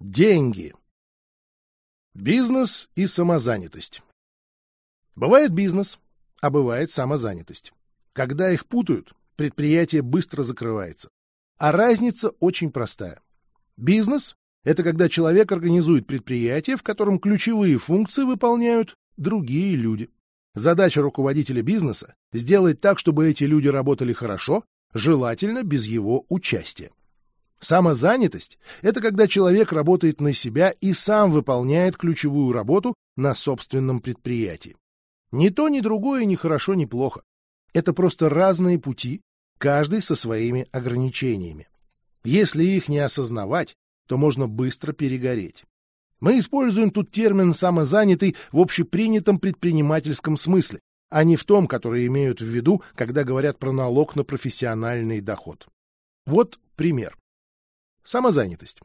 Деньги. Бизнес и самозанятость. Бывает бизнес, а бывает самозанятость. Когда их путают, предприятие быстро закрывается. А разница очень простая. Бизнес — это когда человек организует предприятие, в котором ключевые функции выполняют другие люди. Задача руководителя бизнеса — сделать так, чтобы эти люди работали хорошо, желательно без его участия. Самозанятость — это когда человек работает на себя и сам выполняет ключевую работу на собственном предприятии. Ни то, ни другое ни хорошо, ни плохо. Это просто разные пути, каждый со своими ограничениями. Если их не осознавать, то можно быстро перегореть. Мы используем тут термин «самозанятый» в общепринятом предпринимательском смысле, а не в том, который имеют в виду, когда говорят про налог на профессиональный доход. Вот пример. Самозанятость.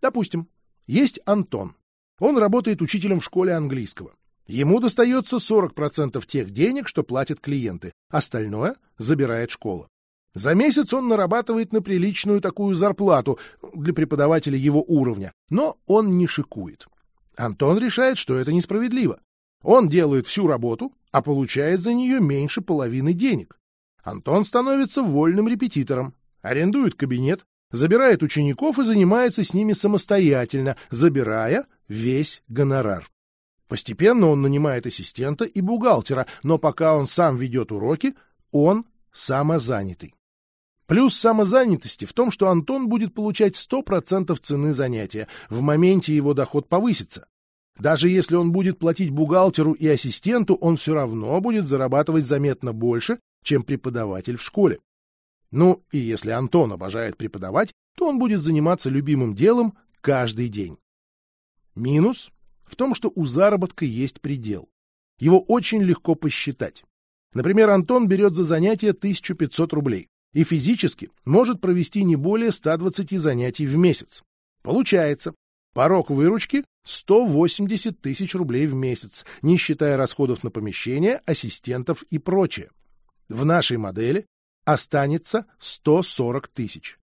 Допустим, есть Антон. Он работает учителем в школе английского. Ему достается 40% тех денег, что платят клиенты, остальное забирает школа. За месяц он нарабатывает на приличную такую зарплату для преподавателя его уровня, но он не шикует. Антон решает, что это несправедливо. Он делает всю работу, а получает за нее меньше половины денег. Антон становится вольным репетитором, арендует кабинет, забирает учеников и занимается с ними самостоятельно, забирая весь гонорар. Постепенно он нанимает ассистента и бухгалтера, но пока он сам ведет уроки, он самозанятый. Плюс самозанятости в том, что Антон будет получать 100% цены занятия, в моменте его доход повысится. Даже если он будет платить бухгалтеру и ассистенту, он все равно будет зарабатывать заметно больше, чем преподаватель в школе. Ну, и если Антон обожает преподавать, то он будет заниматься любимым делом каждый день. Минус в том, что у заработка есть предел. Его очень легко посчитать. Например, Антон берет за занятие 1500 рублей и физически может провести не более 120 занятий в месяц. Получается, порог выручки 180 тысяч рублей в месяц, не считая расходов на помещение, ассистентов и прочее. В нашей модели останется 140 тысяч.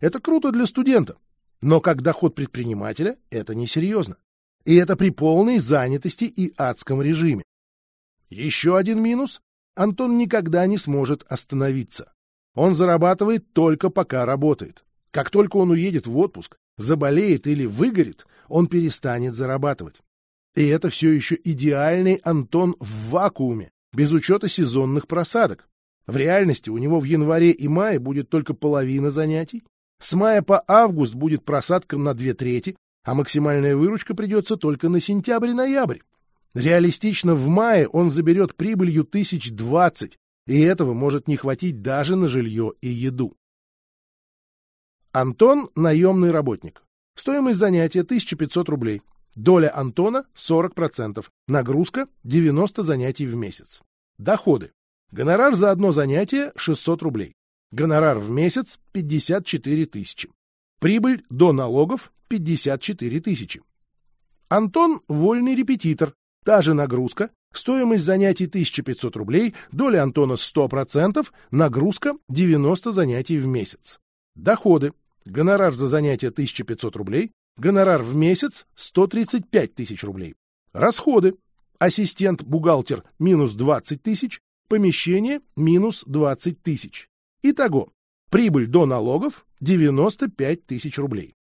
Это круто для студента, но как доход предпринимателя это несерьезно. И это при полной занятости и адском режиме. Еще один минус – Антон никогда не сможет остановиться. Он зарабатывает только пока работает. Как только он уедет в отпуск, заболеет или выгорит, он перестанет зарабатывать. И это все еще идеальный Антон в вакууме, без учета сезонных просадок. В реальности у него в январе и мае будет только половина занятий, с мая по август будет просадка на две трети, а максимальная выручка придется только на сентябрь-ноябрь. Реалистично в мае он заберет прибылью тысяч двадцать, и этого может не хватить даже на жилье и еду. Антон – наемный работник. Стоимость занятия 1500 рублей. Доля Антона – 40%. Нагрузка – 90 занятий в месяц. Доходы. Гонорар за одно занятие — 600 рублей. Гонорар в месяц — 54 тысячи. Прибыль до налогов — 54 тысячи. Антон — вольный репетитор. Та же нагрузка. Стоимость занятий 1500 рублей, доля Антона 100%, нагрузка 90 занятий в месяц. Доходы. Гонорар за занятие 1500 рублей, гонорар в месяц 135 тысяч рублей. Расходы. Ассистент-бухгалтер минус 20 тысяч, помещение минус 20 тысяч. Итого, прибыль до налогов 95 тысяч рублей.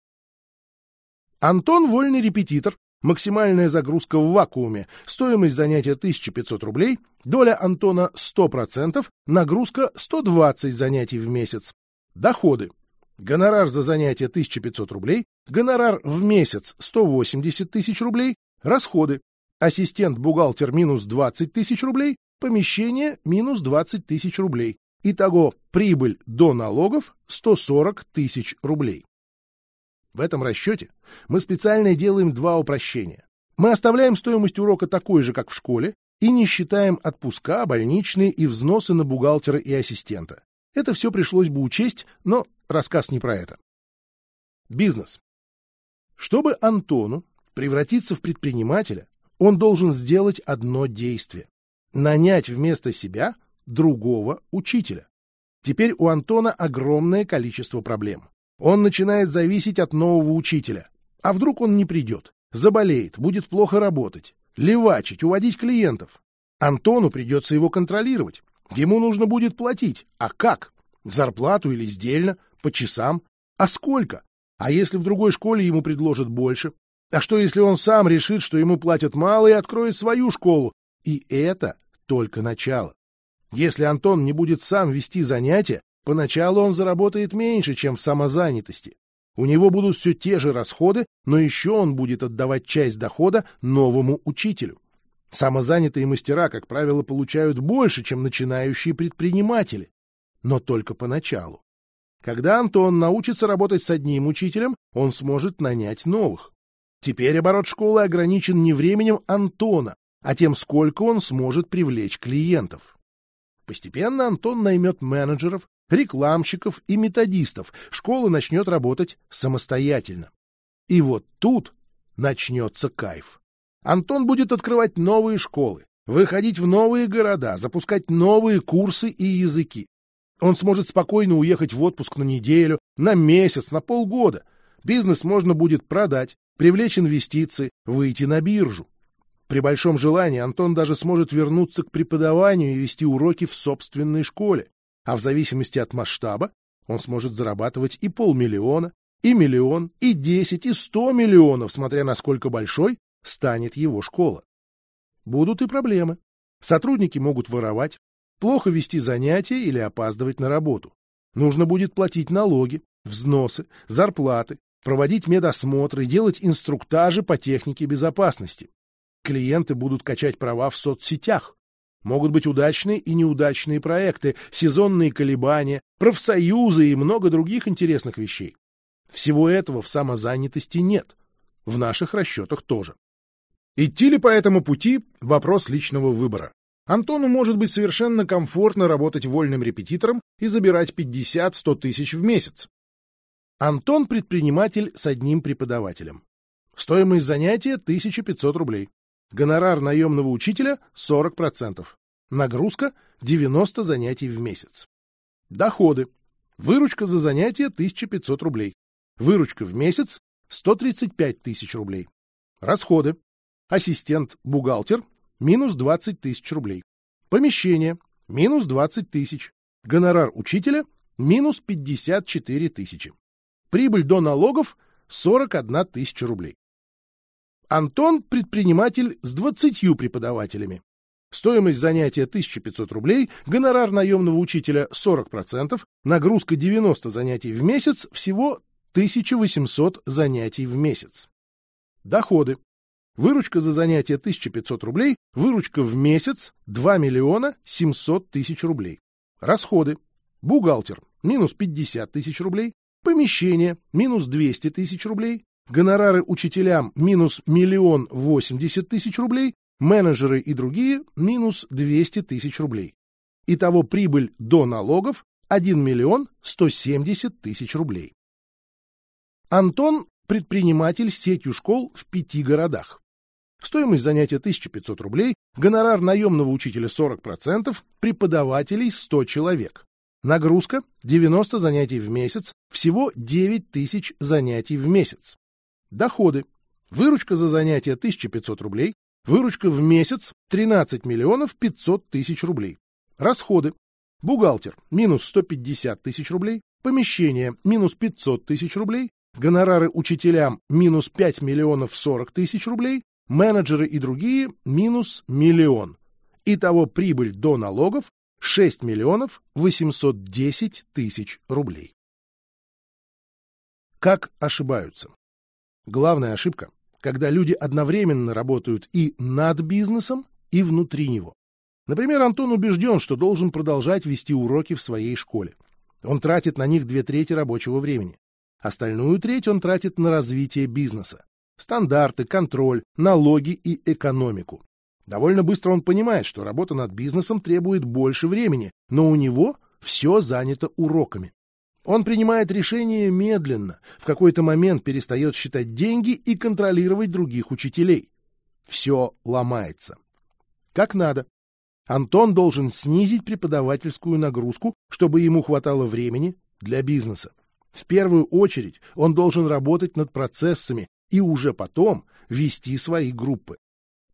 Антон вольный репетитор, максимальная загрузка в вакууме, стоимость занятия 1500 рублей, доля Антона 100%, нагрузка 120 занятий в месяц. Доходы. Гонорар за занятие 1500 рублей, гонорар в месяц 180 тысяч рублей, расходы. Ассистент-бухгалтер минус 20 тысяч рублей, помещение минус 20 тысяч рублей. Итого прибыль до налогов 140 тысяч рублей. В этом расчете мы специально делаем два упрощения. Мы оставляем стоимость урока такой же, как в школе, и не считаем отпуска, больничные и взносы на бухгалтера и ассистента. Это все пришлось бы учесть, но рассказ не про это. Бизнес. Чтобы Антону превратиться в предпринимателя, он должен сделать одно действие нанять вместо себя другого учителя. Теперь у Антона огромное количество проблем. Он начинает зависеть от нового учителя. А вдруг он не придет? Заболеет, будет плохо работать, левачить, уводить клиентов. Антону придется его контролировать. Ему нужно будет платить. А как? Зарплату или сдельно? По часам? А сколько? А если в другой школе ему предложат больше? А что, если он сам решит, что ему платят мало и откроет свою школу? И это только начало. Если Антон не будет сам вести занятия, поначалу он заработает меньше, чем в самозанятости. У него будут все те же расходы, но еще он будет отдавать часть дохода новому учителю. Самозанятые мастера, как правило, получают больше, чем начинающие предприниматели. Но только поначалу. Когда Антон научится работать с одним учителем, он сможет нанять новых. Теперь оборот школы ограничен не временем Антона, а тем, сколько он сможет привлечь клиентов. Постепенно Антон наймет менеджеров, рекламщиков и методистов, школа начнет работать самостоятельно. И вот тут начнется кайф. Антон будет открывать новые школы, выходить в новые города, запускать новые курсы и языки. Он сможет спокойно уехать в отпуск на неделю, на месяц, на полгода. Бизнес можно будет продать, привлечь инвестиции, выйти на биржу. При большом желании Антон даже сможет вернуться к преподаванию и вести уроки в собственной школе а в зависимости от масштаба он сможет зарабатывать и полмиллиона, и миллион, и десять, и сто миллионов, смотря насколько большой станет его школа. Будут и проблемы. Сотрудники могут воровать, плохо вести занятия или опаздывать на работу. Нужно будет платить налоги, взносы, зарплаты, проводить медосмотры, делать инструктажи по технике безопасности. Клиенты будут качать права в соцсетях, Могут быть удачные и неудачные проекты, сезонные колебания, профсоюзы и много других интересных вещей. Всего этого в самозанятости нет. В наших расчетах тоже. Идти ли по этому пути – вопрос личного выбора. Антону может быть совершенно комфортно работать вольным репетитором и забирать 50-100 тысяч в месяц. Антон – предприниматель с одним преподавателем. Стоимость занятия – 1500 рублей. Гонорар наемного учителя — 40%. Нагрузка — 90 занятий в месяц. Доходы. Выручка за занятие — 1500 рублей. Выручка в месяц — 135 тысяч рублей. Расходы. Ассистент-бухгалтер — минус 20 тысяч рублей. Помещение — минус 20 тысяч. Гонорар учителя — минус 54 тысячи. Прибыль до налогов — 41 тысяча рублей. Антон – предприниматель с 20 преподавателями. Стоимость занятия 1500 рублей, гонорар наемного учителя 40%, нагрузка 90 занятий в месяц, всего 1800 занятий в месяц. Доходы. Выручка за занятие 1500 рублей, выручка в месяц 2 миллиона 700 тысяч рублей. Расходы. Бухгалтер – минус 50 тысяч рублей, помещение – минус 200 тысяч рублей, Гонорары учителям минус миллион восемьдесят тысяч рублей, менеджеры и другие минус 200 тысяч рублей. Итого прибыль до налогов 1 миллион 170 тысяч рублей. Антон – предприниматель с сетью школ в пяти городах. Стоимость занятия 1500 рублей, гонорар наемного учителя 40%, преподавателей 100 человек. Нагрузка – 90 занятий в месяц, всего 9 тысяч занятий в месяц. Доходы. Выручка за занятие 1500 рублей. Выручка в месяц 13 миллионов 500 тысяч рублей. Расходы. Бухгалтер – минус 150 тысяч рублей. Помещение – минус 500 тысяч рублей. Гонорары учителям – минус 5 миллионов 40 тысяч рублей. Менеджеры и другие – минус миллион. Итого прибыль до налогов – 6 миллионов 810 тысяч рублей. Как ошибаются? Главная ошибка, когда люди одновременно работают и над бизнесом, и внутри него. Например, Антон убежден, что должен продолжать вести уроки в своей школе. Он тратит на них две трети рабочего времени. Остальную треть он тратит на развитие бизнеса. Стандарты, контроль, налоги и экономику. Довольно быстро он понимает, что работа над бизнесом требует больше времени, но у него все занято уроками. Он принимает решения медленно, в какой-то момент перестает считать деньги и контролировать других учителей. Все ломается. Как надо. Антон должен снизить преподавательскую нагрузку, чтобы ему хватало времени для бизнеса. В первую очередь он должен работать над процессами и уже потом вести свои группы.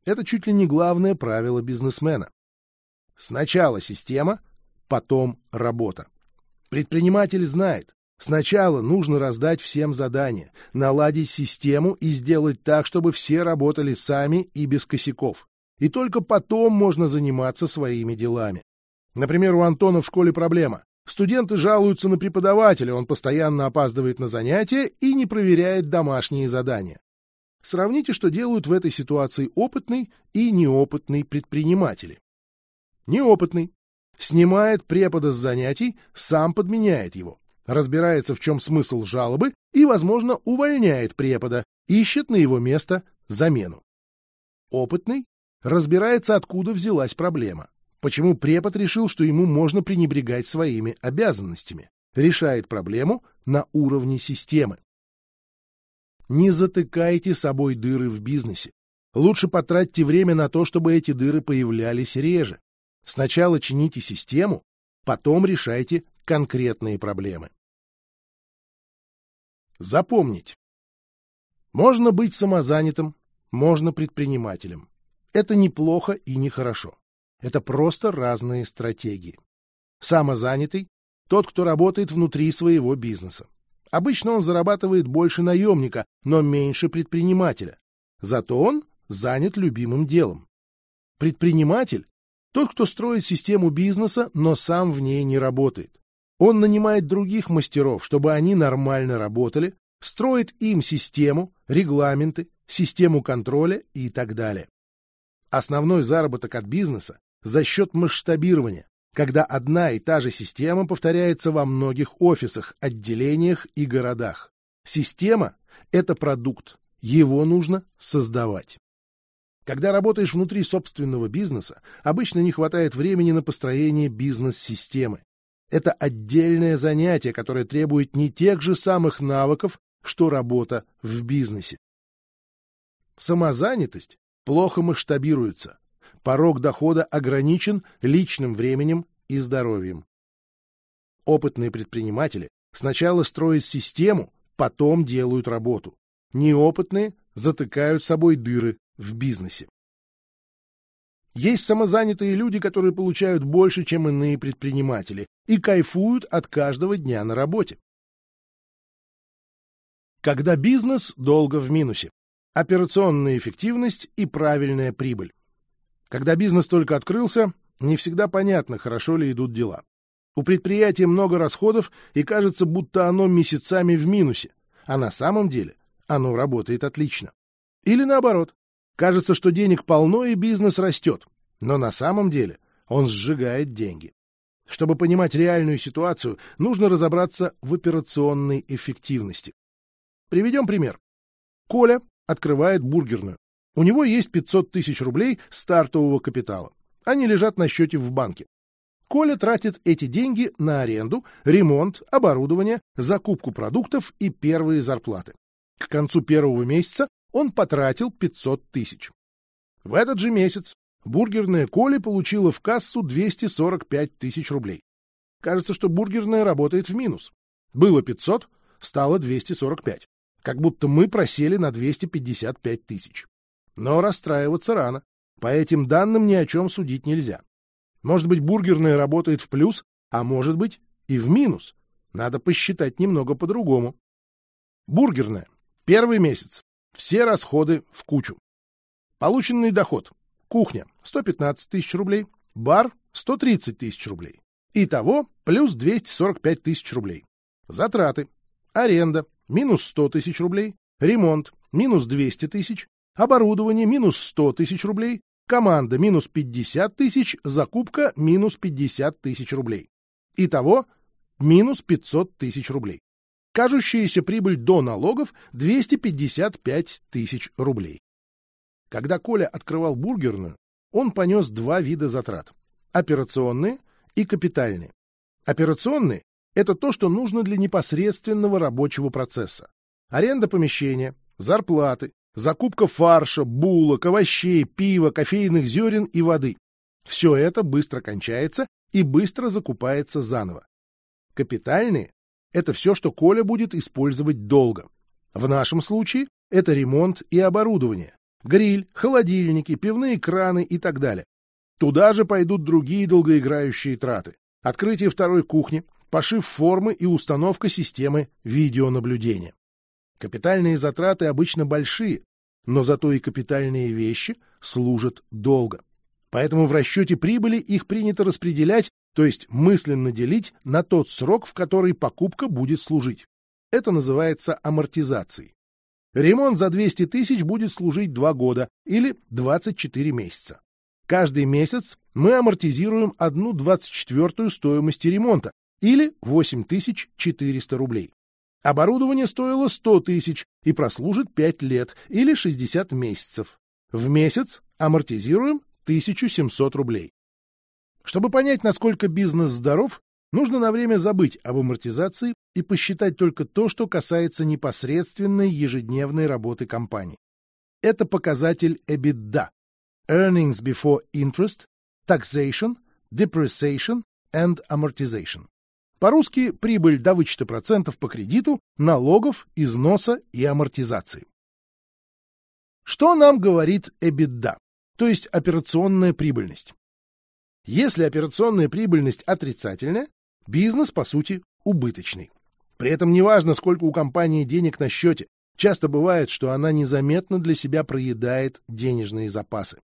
Это чуть ли не главное правило бизнесмена. Сначала система, потом работа. Предприниматель знает, сначала нужно раздать всем задания, наладить систему и сделать так, чтобы все работали сами и без косяков. И только потом можно заниматься своими делами. Например, у Антона в школе проблема. Студенты жалуются на преподавателя, он постоянно опаздывает на занятия и не проверяет домашние задания. Сравните, что делают в этой ситуации опытный и неопытный предприниматели. Неопытный снимает препода с занятий, сам подменяет его, разбирается, в чем смысл жалобы и, возможно, увольняет препода, ищет на его место замену. Опытный разбирается, откуда взялась проблема, почему препод решил, что ему можно пренебрегать своими обязанностями, решает проблему на уровне системы. Не затыкайте собой дыры в бизнесе. Лучше потратьте время на то, чтобы эти дыры появлялись реже. Сначала чините систему, потом решайте конкретные проблемы. Запомнить. Можно быть самозанятым, можно предпринимателем. Это неплохо и нехорошо. Это просто разные стратегии. Самозанятый – тот, кто работает внутри своего бизнеса. Обычно он зарабатывает больше наемника, но меньше предпринимателя. Зато он занят любимым делом. Предприниматель – тот, кто строит систему бизнеса, но сам в ней не работает. Он нанимает других мастеров, чтобы они нормально работали, строит им систему, регламенты, систему контроля и так далее. Основной заработок от бизнеса за счет масштабирования, когда одна и та же система повторяется во многих офисах, отделениях и городах. Система — это продукт, его нужно создавать. Когда работаешь внутри собственного бизнеса, обычно не хватает времени на построение бизнес-системы. Это отдельное занятие, которое требует не тех же самых навыков, что работа в бизнесе. Самозанятость плохо масштабируется, порог дохода ограничен личным временем и здоровьем. Опытные предприниматели сначала строят систему, потом делают работу. Неопытные затыкают собой дыры в бизнесе. Есть самозанятые люди, которые получают больше, чем иные предприниматели, и кайфуют от каждого дня на работе. Когда бизнес долго в минусе. Операционная эффективность и правильная прибыль. Когда бизнес только открылся, не всегда понятно, хорошо ли идут дела. У предприятия много расходов, и кажется, будто оно месяцами в минусе, а на самом деле оно работает отлично. Или наоборот, кажется, что денег полно и бизнес растет, но на самом деле он сжигает деньги. Чтобы понимать реальную ситуацию, нужно разобраться в операционной эффективности. Приведем пример. Коля открывает бургерную. У него есть 500 тысяч рублей стартового капитала. Они лежат на счете в банке. Коля тратит эти деньги на аренду, ремонт, оборудование, закупку продуктов и первые зарплаты. К концу первого месяца он потратил 500 тысяч. В этот же месяц бургерная Коля получила в кассу 245 тысяч рублей. Кажется, что бургерная работает в минус. Было 500, стало 245. Как будто мы просели на 255 тысяч. Но расстраиваться рано. По этим данным ни о чем судить нельзя. Может быть, бургерная работает в плюс, а может быть и в минус. Надо посчитать немного по-другому. Бургерная. Первый месяц. Все расходы в кучу. Полученный доход. Кухня – 115 тысяч рублей. Бар – 130 тысяч рублей. Итого плюс 245 тысяч рублей. Затраты. Аренда – минус 100 тысяч рублей. Ремонт – минус 200 тысяч оборудование минус 100 тысяч рублей, команда минус 50 тысяч, закупка минус 50 тысяч рублей. Итого минус 500 тысяч рублей. Кажущаяся прибыль до налогов 255 тысяч рублей. Когда Коля открывал бургерную, он понес два вида затрат – операционные и капитальные. Операционные – это то, что нужно для непосредственного рабочего процесса. Аренда помещения, зарплаты, закупка фарша, булок, овощей, пива, кофейных зерен и воды. Все это быстро кончается и быстро закупается заново. Капитальные – это все, что Коля будет использовать долго. В нашем случае Это ремонт и оборудование. Гриль, холодильники, пивные краны и так далее. Туда же пойдут другие долгоиграющие траты. Открытие второй кухни, пошив формы и установка системы видеонаблюдения. Капитальные затраты обычно большие, но зато и капитальные вещи служат долго. Поэтому в расчете прибыли их принято распределять, то есть мысленно делить на тот срок, в который покупка будет служить. Это называется амортизацией. Ремонт за 200 тысяч будет служить 2 года или 24 месяца. Каждый месяц мы амортизируем одну 24-ю стоимости ремонта или 8400 рублей. Оборудование стоило 100 тысяч и прослужит 5 лет или 60 месяцев. В месяц амортизируем 1700 рублей. Чтобы понять, насколько бизнес здоров, нужно на время забыть об амортизации и посчитать только то, что касается непосредственной ежедневной работы компании. Это показатель EBITDA – Earnings Before Interest, Taxation, Depreciation and Amortization. По-русски прибыль до вычета процентов по кредиту, налогов, износа и амортизации. Что нам говорит EBITDA, то есть операционная прибыльность? Если операционная прибыльность отрицательная, бизнес, по сути, убыточный. При этом неважно, сколько у компании денег на счете, часто бывает, что она незаметно для себя проедает денежные запасы.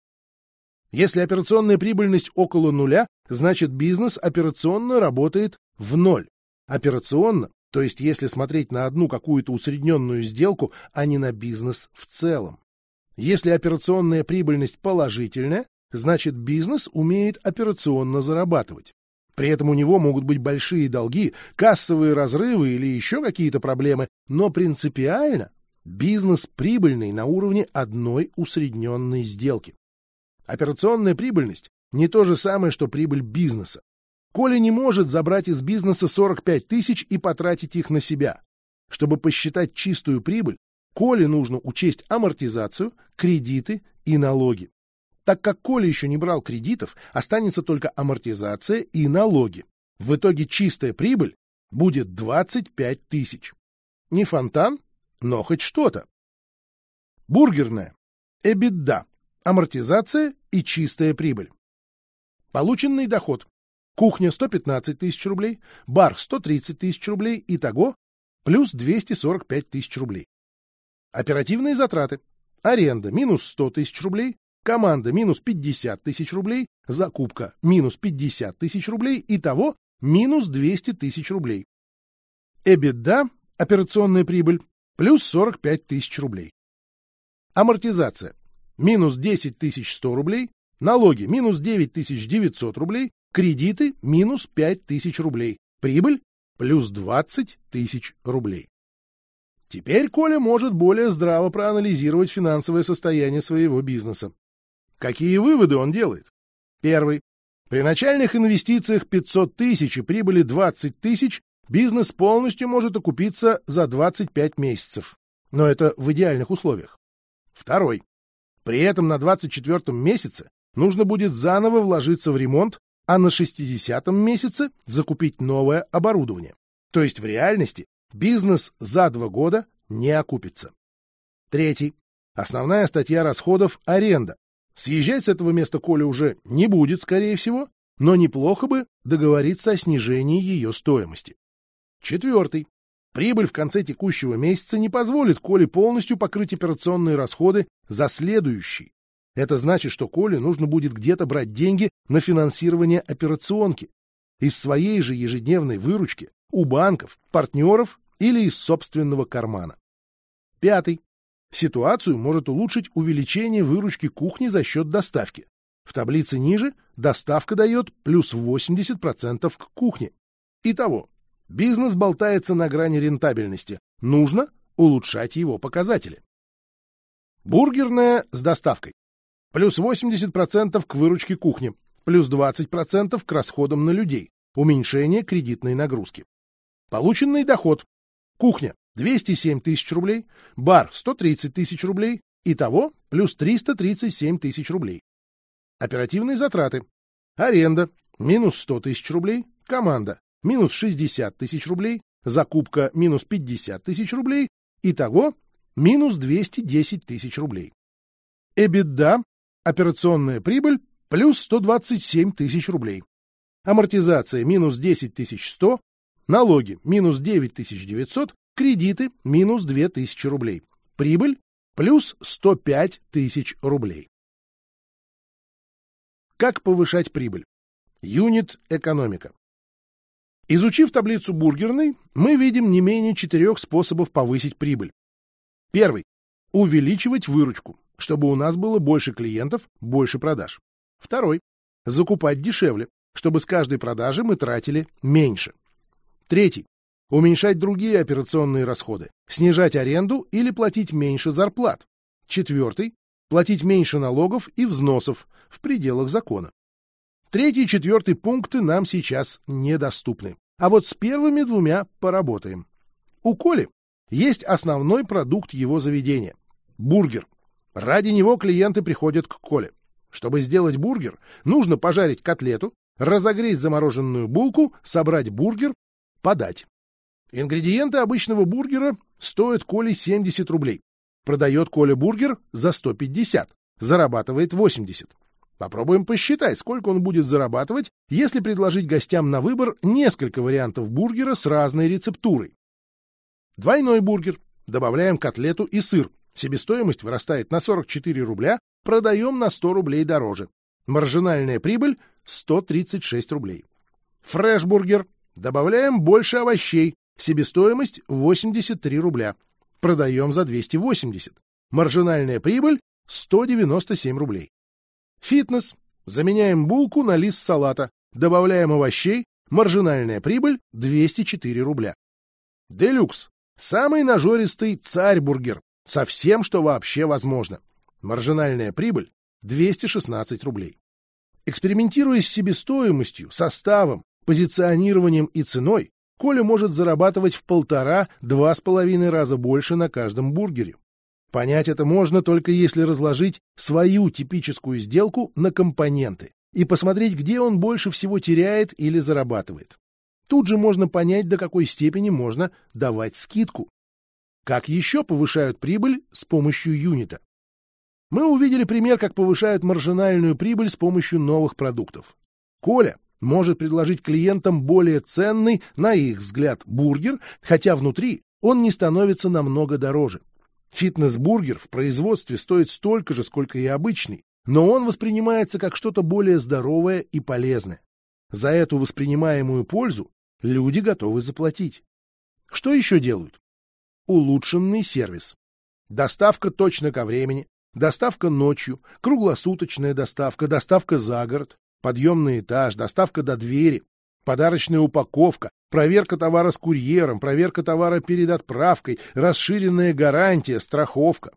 Если операционная прибыльность около нуля, значит бизнес операционно работает в ноль. Операционно, то есть если смотреть на одну какую-то усредненную сделку, а не на бизнес в целом. Если операционная прибыльность положительная, значит бизнес умеет операционно зарабатывать. При этом у него могут быть большие долги, кассовые разрывы или еще какие-то проблемы, но принципиально бизнес прибыльный на уровне одной усредненной сделки. Операционная прибыльность не то же самое, что прибыль бизнеса. Коля не может забрать из бизнеса 45 тысяч и потратить их на себя. Чтобы посчитать чистую прибыль, Коле нужно учесть амортизацию, кредиты и налоги. Так как Коля еще не брал кредитов, останется только амортизация и налоги. В итоге чистая прибыль будет 25 тысяч. Не фонтан, но хоть что-то. Бургерная. Эбидда. Амортизация и чистая прибыль. Полученный доход Кухня 115 тысяч рублей, бар 130 тысяч рублей, итого плюс 245 тысяч рублей. Оперативные затраты. Аренда минус 100 тысяч рублей, команда минус 50 тысяч рублей, закупка минус 50 тысяч рублей, итого минус 200 тысяч рублей. EBITDA, операционная прибыль, плюс 45 тысяч рублей. Амортизация. Минус 10 100 рублей, налоги минус 9 900 рублей, Кредиты – минус 5 тысяч рублей. Прибыль – плюс 20 тысяч рублей. Теперь Коля может более здраво проанализировать финансовое состояние своего бизнеса. Какие выводы он делает? Первый. При начальных инвестициях 500 тысяч и прибыли 20 тысяч бизнес полностью может окупиться за 25 месяцев. Но это в идеальных условиях. Второй. При этом на 24 месяце нужно будет заново вложиться в ремонт, а на 60-м месяце закупить новое оборудование. То есть в реальности бизнес за два года не окупится. Третий. Основная статья расходов – аренда. Съезжать с этого места Коля уже не будет, скорее всего, но неплохо бы договориться о снижении ее стоимости. Четвертый. Прибыль в конце текущего месяца не позволит Коле полностью покрыть операционные расходы за следующий, это значит, что Коле нужно будет где-то брать деньги на финансирование операционки. Из своей же ежедневной выручки, у банков, партнеров или из собственного кармана. Пятый. Ситуацию может улучшить увеличение выручки кухни за счет доставки. В таблице ниже доставка дает плюс 80% к кухне. Итого, бизнес болтается на грани рентабельности. Нужно улучшать его показатели. Бургерная с доставкой плюс 80% к выручке кухни, плюс 20% к расходам на людей, уменьшение кредитной нагрузки. Полученный доход. Кухня 207 тысяч рублей, бар 130 тысяч рублей, итого плюс 337 тысяч рублей. Оперативные затраты. Аренда минус 100 тысяч рублей, команда минус 60 тысяч рублей, закупка минус 50 тысяч рублей, итого минус 210 тысяч рублей. EBITDA, операционная прибыль, плюс 127 тысяч рублей. Амортизация минус 10 100, налоги минус 9 900, кредиты минус 2 тысячи рублей. Прибыль плюс 105 тысяч рублей. Как повышать прибыль? Юнит экономика. Изучив таблицу бургерной, мы видим не менее четырех способов повысить прибыль. Первый. Увеличивать выручку, чтобы у нас было больше клиентов, больше продаж. Второй. Закупать дешевле, чтобы с каждой продажи мы тратили меньше. Третий. Уменьшать другие операционные расходы, снижать аренду или платить меньше зарплат. Четвертый. Платить меньше налогов и взносов в пределах закона. Третий и четвертый пункты нам сейчас недоступны. А вот с первыми двумя поработаем. У Коли есть основной продукт его заведения – бургер. Ради него клиенты приходят к Коле. Чтобы сделать бургер, нужно пожарить котлету, разогреть замороженную булку, собрать бургер, подать. Ингредиенты обычного бургера стоят Коле 70 рублей. Продает Коля бургер за 150, зарабатывает 80. Попробуем посчитать, сколько он будет зарабатывать, если предложить гостям на выбор несколько вариантов бургера с разной рецептурой. Двойной бургер. Добавляем котлету и сыр. Себестоимость вырастает на 44 рубля, продаем на 100 рублей дороже. Маржинальная прибыль — 136 рублей. Фреш-бургер. Добавляем больше овощей. Себестоимость — 83 рубля. Продаем за 280. Маржинальная прибыль — 197 рублей. Фитнес. Заменяем булку на лист салата, добавляем овощей, маржинальная прибыль 204 рубля. Делюкс. Самый нажористый царь-бургер. Со всем, что вообще возможно. Маржинальная прибыль 216 рублей. Экспериментируя с себестоимостью, составом, позиционированием и ценой, Коля может зарабатывать в полтора-два с половиной раза больше на каждом бургере. Понять это можно только если разложить свою типическую сделку на компоненты и посмотреть, где он больше всего теряет или зарабатывает. Тут же можно понять, до какой степени можно давать скидку. Как еще повышают прибыль с помощью юнита? Мы увидели пример, как повышают маржинальную прибыль с помощью новых продуктов. Коля может предложить клиентам более ценный, на их взгляд, бургер, хотя внутри он не становится намного дороже. Фитнес-бургер в производстве стоит столько же, сколько и обычный, но он воспринимается как что-то более здоровое и полезное. За эту воспринимаемую пользу люди готовы заплатить. Что еще делают? Улучшенный сервис. Доставка точно ко времени, доставка ночью, круглосуточная доставка, доставка за город, подъемный этаж, доставка до двери, подарочная упаковка, проверка товара с курьером, проверка товара перед отправкой, расширенная гарантия, страховка.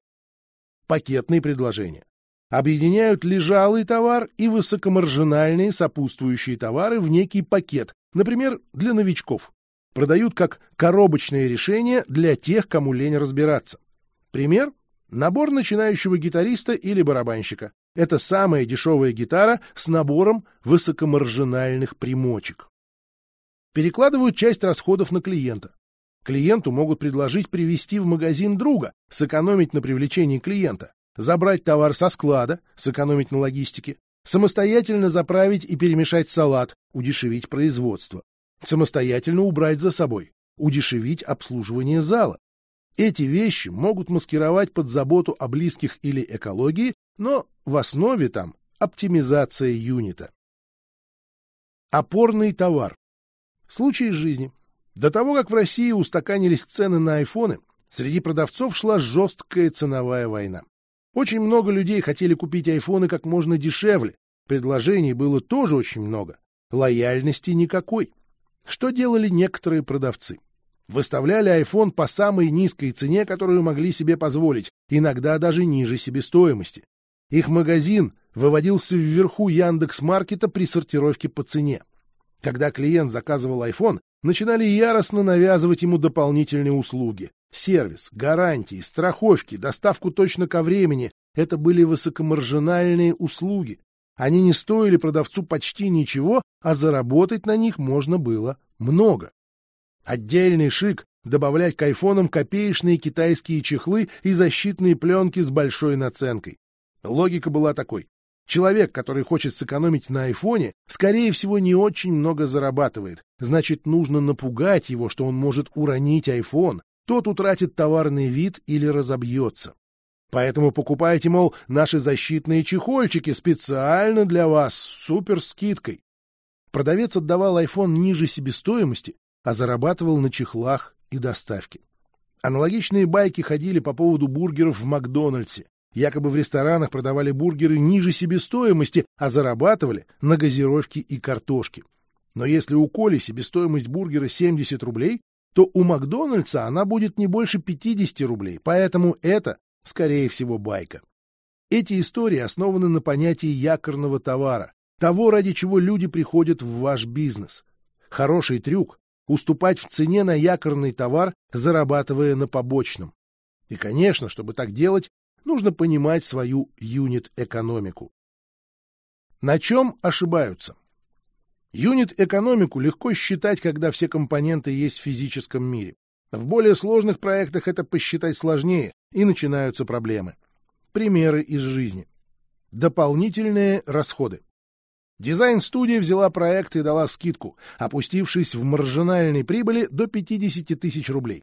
Пакетные предложения. Объединяют лежалый товар и высокомаржинальные сопутствующие товары в некий пакет, например, для новичков. Продают как коробочное решение для тех, кому лень разбираться. Пример – набор начинающего гитариста или барабанщика. Это самая дешевая гитара с набором высокомаржинальных примочек перекладывают часть расходов на клиента. Клиенту могут предложить привезти в магазин друга, сэкономить на привлечении клиента, забрать товар со склада, сэкономить на логистике, самостоятельно заправить и перемешать салат, удешевить производство, самостоятельно убрать за собой, удешевить обслуживание зала. Эти вещи могут маскировать под заботу о близких или экологии, но в основе там оптимизация юнита. Опорный товар. Случай из жизни. До того, как в России устаканились цены на айфоны, среди продавцов шла жесткая ценовая война. Очень много людей хотели купить айфоны как можно дешевле. Предложений было тоже очень много. Лояльности никакой. Что делали некоторые продавцы? Выставляли iPhone по самой низкой цене, которую могли себе позволить, иногда даже ниже себестоимости. Их магазин выводился вверху Яндекс.Маркета при сортировке по цене. Когда клиент заказывал iPhone, начинали яростно навязывать ему дополнительные услуги. Сервис, гарантии, страховки, доставку точно ко времени — это были высокомаржинальные услуги. Они не стоили продавцу почти ничего, а заработать на них можно было много. Отдельный шик добавлять к айфонам копеечные китайские чехлы и защитные пленки с большой наценкой. Логика была такой. Человек, который хочет сэкономить на айфоне, скорее всего, не очень много зарабатывает. Значит, нужно напугать его, что он может уронить айфон. Тот утратит товарный вид или разобьется. Поэтому покупайте, мол, наши защитные чехольчики специально для вас с супер скидкой. Продавец отдавал iPhone ниже себестоимости, а зарабатывал на чехлах и доставке. Аналогичные байки ходили по поводу бургеров в Макдональдсе. Якобы в ресторанах продавали бургеры ниже себестоимости, а зарабатывали на газировке и картошке. Но если у Коли себестоимость бургера 70 рублей, то у Макдональдса она будет не больше 50 рублей, поэтому это, скорее всего, байка. Эти истории основаны на понятии якорного товара, того, ради чего люди приходят в ваш бизнес. Хороший трюк — уступать в цене на якорный товар, зарабатывая на побочном. И, конечно, чтобы так делать, нужно понимать свою юнит-экономику. На чем ошибаются? Юнит-экономику легко считать, когда все компоненты есть в физическом мире. В более сложных проектах это посчитать сложнее, и начинаются проблемы. Примеры из жизни. Дополнительные расходы. Дизайн-студия взяла проект и дала скидку, опустившись в маржинальной прибыли до 50 тысяч рублей.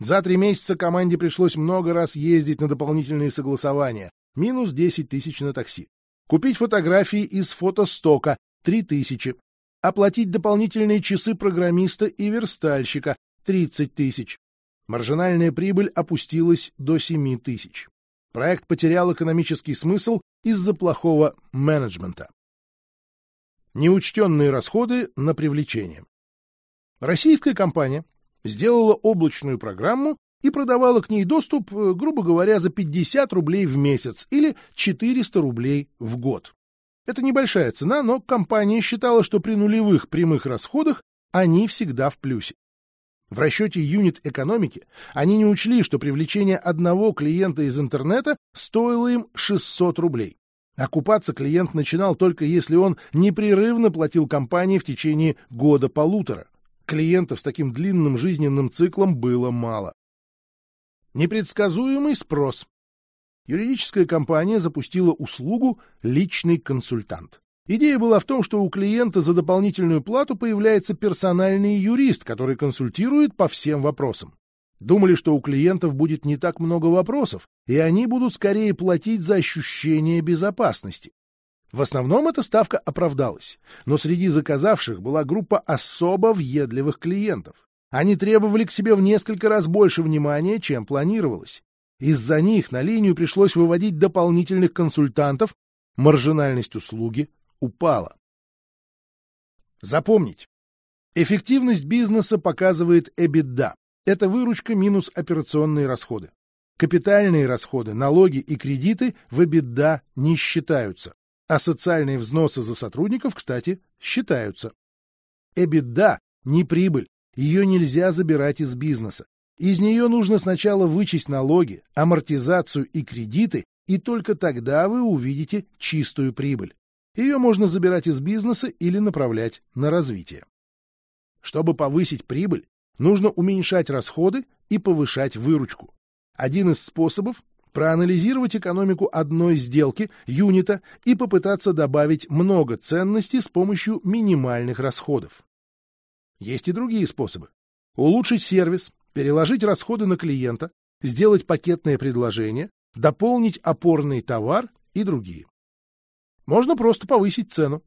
За три месяца команде пришлось много раз ездить на дополнительные согласования, минус 10 тысяч на такси. Купить фотографии из фотостока — 3 тысячи. Оплатить дополнительные часы программиста и верстальщика — 30 тысяч. Маржинальная прибыль опустилась до 7 тысяч. Проект потерял экономический смысл из-за плохого менеджмента. Неучтенные расходы на привлечение. Российская компания сделала облачную программу и продавала к ней доступ, э, грубо говоря, за 50 рублей в месяц или 400 рублей в год. Это небольшая цена, но компания считала, что при нулевых прямых расходах они всегда в плюсе. В расчете юнит экономики они не учли, что привлечение одного клиента из интернета стоило им 600 рублей. Окупаться клиент начинал только если он непрерывно платил компании в течение года-полутора. Клиентов с таким длинным жизненным циклом было мало. Непредсказуемый спрос. Юридическая компания запустила услугу «Личный консультант». Идея была в том, что у клиента за дополнительную плату появляется персональный юрист, который консультирует по всем вопросам. Думали, что у клиентов будет не так много вопросов, и они будут скорее платить за ощущение безопасности. В основном эта ставка оправдалась, но среди заказавших была группа особо въедливых клиентов. Они требовали к себе в несколько раз больше внимания, чем планировалось. Из-за них на линию пришлось выводить дополнительных консультантов, маржинальность услуги упала. Запомнить. Эффективность бизнеса показывает EBITDA это выручка минус операционные расходы. Капитальные расходы, налоги и кредиты в EBITDA не считаются, а социальные взносы за сотрудников, кстати, считаются. EBITDA – не прибыль, ее нельзя забирать из бизнеса. Из нее нужно сначала вычесть налоги, амортизацию и кредиты, и только тогда вы увидите чистую прибыль. Ее можно забирать из бизнеса или направлять на развитие. Чтобы повысить прибыль, Нужно уменьшать расходы и повышать выручку. Один из способов – проанализировать экономику одной сделки, юнита, и попытаться добавить много ценностей с помощью минимальных расходов. Есть и другие способы. Улучшить сервис, переложить расходы на клиента, сделать пакетное предложение, дополнить опорный товар и другие. Можно просто повысить цену.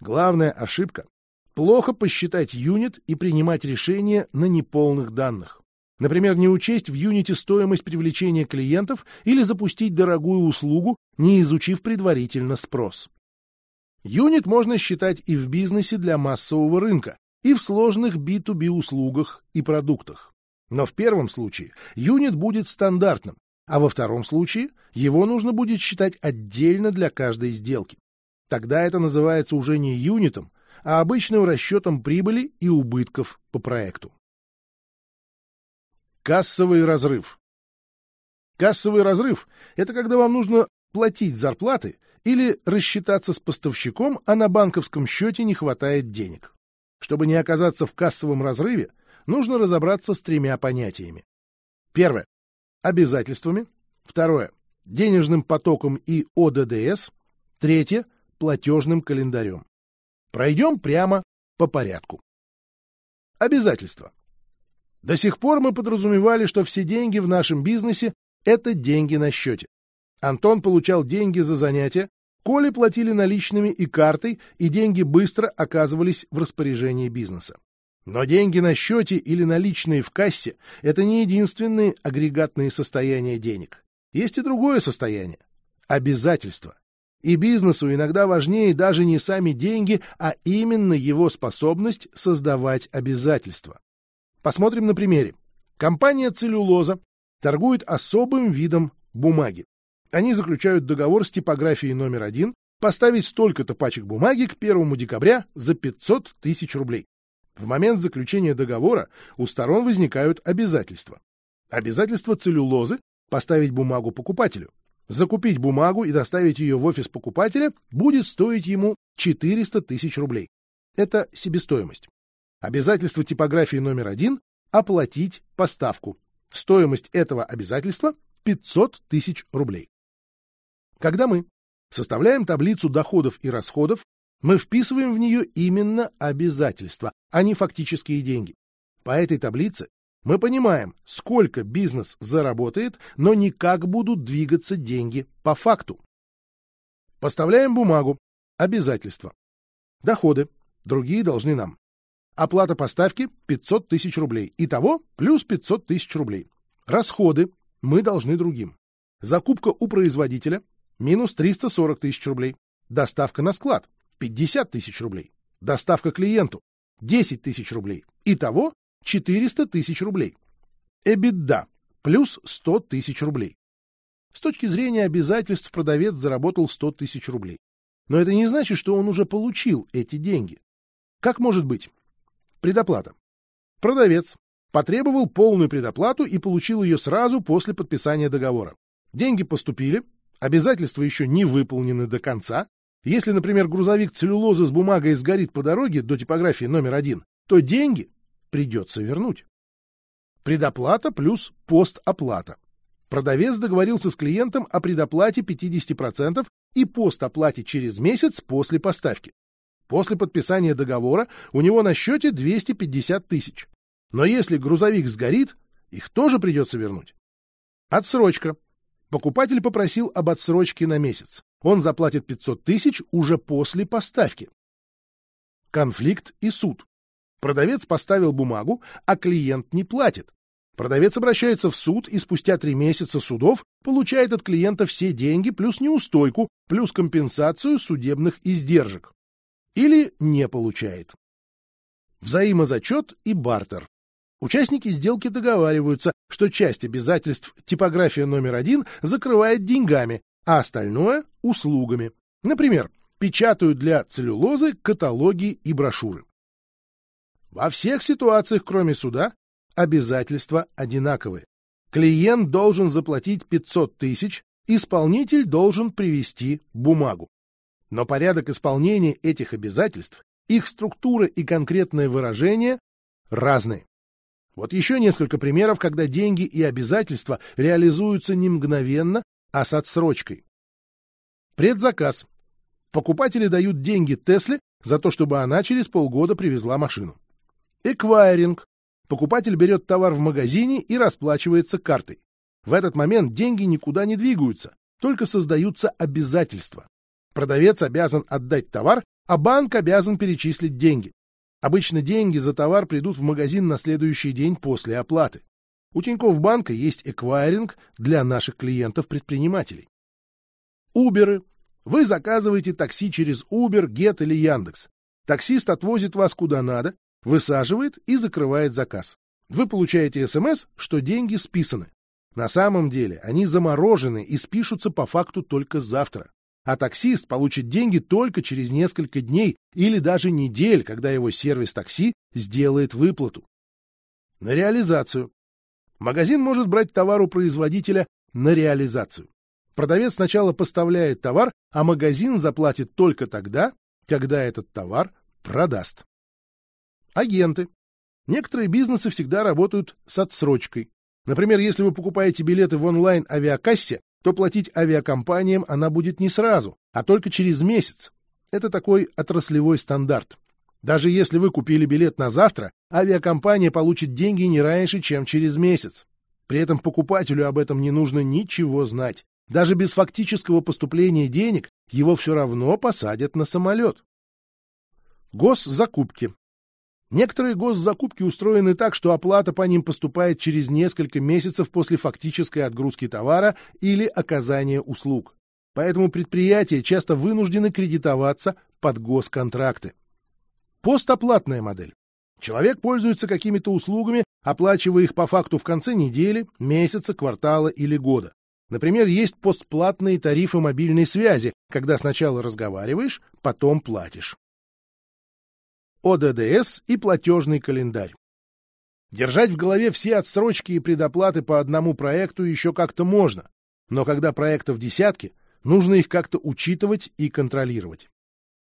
Главная ошибка Плохо посчитать юнит и принимать решения на неполных данных. Например, не учесть в юните стоимость привлечения клиентов или запустить дорогую услугу, не изучив предварительно спрос. Юнит можно считать и в бизнесе для массового рынка, и в сложных B2B услугах и продуктах. Но в первом случае юнит будет стандартным, а во втором случае его нужно будет считать отдельно для каждой сделки. Тогда это называется уже не юнитом, а обычным расчетом прибыли и убытков по проекту. Кассовый разрыв. Кассовый разрыв – это когда вам нужно платить зарплаты или рассчитаться с поставщиком, а на банковском счете не хватает денег. Чтобы не оказаться в кассовом разрыве, нужно разобраться с тремя понятиями. Первое – обязательствами. Второе – денежным потоком и ОДДС. Третье – платежным календарем. Пройдем прямо по порядку. Обязательства. До сих пор мы подразумевали, что все деньги в нашем бизнесе – это деньги на счете. Антон получал деньги за занятия, Коле платили наличными и картой, и деньги быстро оказывались в распоряжении бизнеса. Но деньги на счете или наличные в кассе – это не единственные агрегатные состояния денег. Есть и другое состояние – обязательства. И бизнесу иногда важнее даже не сами деньги, а именно его способность создавать обязательства. Посмотрим на примере. Компания «Целлюлоза» торгует особым видом бумаги. Они заключают договор с типографией номер один поставить столько-то пачек бумаги к 1 декабря за 500 тысяч рублей. В момент заключения договора у сторон возникают обязательства. Обязательство целлюлозы – поставить бумагу покупателю. Закупить бумагу и доставить ее в офис покупателя будет стоить ему 400 тысяч рублей. Это себестоимость. Обязательство типографии номер один – оплатить поставку. Стоимость этого обязательства – 500 тысяч рублей. Когда мы составляем таблицу доходов и расходов, мы вписываем в нее именно обязательства, а не фактические деньги. По этой таблице мы понимаем, сколько бизнес заработает, но не как будут двигаться деньги по факту. Поставляем бумагу. Обязательства. Доходы. Другие должны нам. Оплата поставки 500 тысяч рублей. Итого плюс 500 тысяч рублей. Расходы мы должны другим. Закупка у производителя минус 340 тысяч рублей. Доставка на склад – 50 тысяч рублей. Доставка клиенту – 10 тысяч рублей. Итого 400 тысяч рублей. Эбидда – плюс 100 тысяч рублей. С точки зрения обязательств продавец заработал 100 тысяч рублей. Но это не значит, что он уже получил эти деньги. Как может быть? Предоплата. Продавец потребовал полную предоплату и получил ее сразу после подписания договора. Деньги поступили, обязательства еще не выполнены до конца. Если, например, грузовик целлюлозы с бумагой сгорит по дороге до типографии номер один, то деньги придется вернуть. Предоплата плюс постоплата. Продавец договорился с клиентом о предоплате 50% и постоплате через месяц после поставки. После подписания договора у него на счете 250 тысяч. Но если грузовик сгорит, их тоже придется вернуть. Отсрочка. Покупатель попросил об отсрочке на месяц. Он заплатит 500 тысяч уже после поставки. Конфликт и суд. Продавец поставил бумагу, а клиент не платит. Продавец обращается в суд и спустя три месяца судов получает от клиента все деньги плюс неустойку, плюс компенсацию судебных издержек. Или не получает. Взаимозачет и бартер. Участники сделки договариваются, что часть обязательств типография номер один закрывает деньгами, а остальное – услугами. Например, печатают для целлюлозы каталоги и брошюры. Во всех ситуациях, кроме суда, обязательства одинаковые. Клиент должен заплатить 500 тысяч, исполнитель должен привести бумагу. Но порядок исполнения этих обязательств, их структура и конкретное выражение разные. Вот еще несколько примеров, когда деньги и обязательства реализуются не мгновенно, а с отсрочкой. Предзаказ. Покупатели дают деньги Тесле за то, чтобы она через полгода привезла машину. Эквайринг. Покупатель берет товар в магазине и расплачивается картой. В этот момент деньги никуда не двигаются, только создаются обязательства. Продавец обязан отдать товар, а банк обязан перечислить деньги. Обычно деньги за товар придут в магазин на следующий день после оплаты. У Тинькофф банка есть эквайринг для наших клиентов-предпринимателей. Уберы. Вы заказываете такси через Uber, Get или Яндекс. Таксист отвозит вас куда надо, высаживает и закрывает заказ. Вы получаете СМС, что деньги списаны. На самом деле они заморожены и спишутся по факту только завтра а таксист получит деньги только через несколько дней или даже недель, когда его сервис такси сделает выплату. На реализацию. Магазин может брать товар у производителя на реализацию. Продавец сначала поставляет товар, а магазин заплатит только тогда, когда этот товар продаст. Агенты. Некоторые бизнесы всегда работают с отсрочкой. Например, если вы покупаете билеты в онлайн-авиакассе, то платить авиакомпаниям она будет не сразу, а только через месяц. Это такой отраслевой стандарт. Даже если вы купили билет на завтра, авиакомпания получит деньги не раньше, чем через месяц. При этом покупателю об этом не нужно ничего знать. Даже без фактического поступления денег его все равно посадят на самолет. Госзакупки. Некоторые госзакупки устроены так, что оплата по ним поступает через несколько месяцев после фактической отгрузки товара или оказания услуг. Поэтому предприятия часто вынуждены кредитоваться под госконтракты. Постоплатная модель. Человек пользуется какими-то услугами, оплачивая их по факту в конце недели, месяца, квартала или года. Например, есть постплатные тарифы мобильной связи, когда сначала разговариваешь, потом платишь. ОДДС и платежный календарь. Держать в голове все отсрочки и предоплаты по одному проекту еще как-то можно, но когда проектов десятки, нужно их как-то учитывать и контролировать.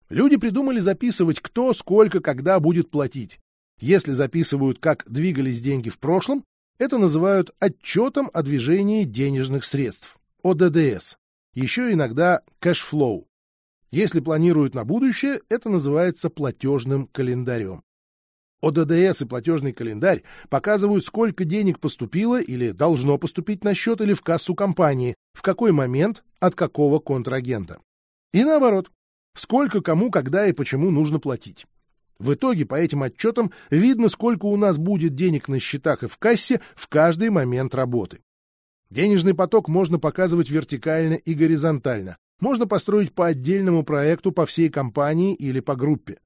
Люди придумали записывать, кто, сколько, когда будет платить. Если записывают, как двигались деньги в прошлом, это называют отчетом о движении денежных средств, ОДДС, еще иногда cash flow. Если планируют на будущее, это называется платежным календарем. ОДДС и платежный календарь показывают, сколько денег поступило или должно поступить на счет или в кассу компании, в какой момент, от какого контрагента. И наоборот, сколько кому, когда и почему нужно платить. В итоге по этим отчетам видно, сколько у нас будет денег на счетах и в кассе в каждый момент работы. Денежный поток можно показывать вертикально и горизонтально. Можно построить по отдельному проекту по всей компании или по группе.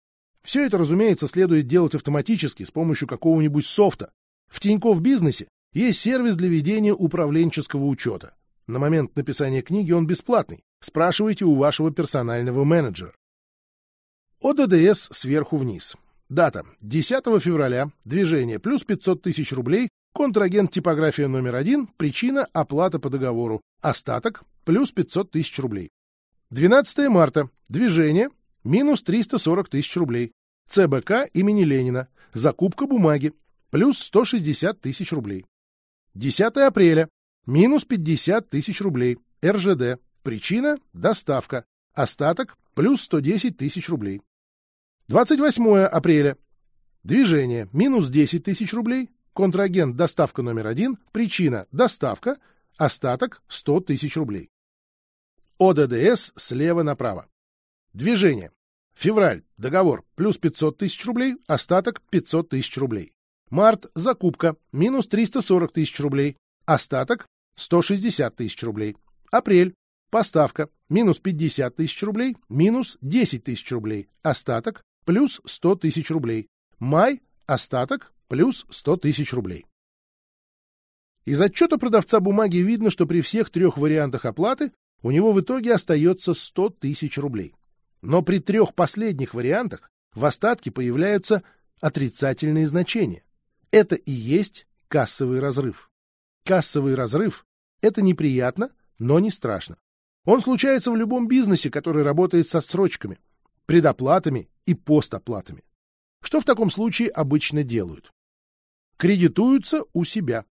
Все это, разумеется, следует делать автоматически с помощью какого-нибудь софта. В Тинькофф бизнесе есть сервис для ведения управленческого учета. На момент написания книги он бесплатный. Спрашивайте у вашего персонального менеджера. ОДДС сверху вниз. Дата 10 февраля. Движение плюс 500 тысяч рублей. Контрагент типография номер один. Причина оплата по договору. Остаток плюс 500 тысяч рублей. 12 марта. Движение минус 340 тысяч рублей. ЦБК имени Ленина. Закупка бумаги плюс 160 тысяч рублей. 10 апреля. Минус 50 тысяч рублей. РЖД. Причина – доставка. Остаток – плюс 110 тысяч рублей. 28 апреля. Движение – минус 10 тысяч рублей. Контрагент – доставка номер один. Причина – доставка. Остаток – 100 тысяч рублей. ОДДС слева направо. Движение. Февраль. Договор. Плюс 500 тысяч рублей. Остаток 500 тысяч рублей. Март. Закупка. Минус 340 тысяч рублей. Остаток 160 тысяч рублей. Апрель. Поставка. Минус 50 тысяч рублей. Минус 10 тысяч рублей. Остаток плюс 100 тысяч рублей. Май – остаток плюс 100 тысяч рублей. Из отчета продавца бумаги видно, что при всех трех вариантах оплаты у него в итоге остается 100 тысяч рублей. Но при трех последних вариантах в остатке появляются отрицательные значения. Это и есть кассовый разрыв. Кассовый разрыв – это неприятно, но не страшно. Он случается в любом бизнесе, который работает со срочками, предоплатами и постоплатами. Что в таком случае обычно делают? Кредитуются у себя.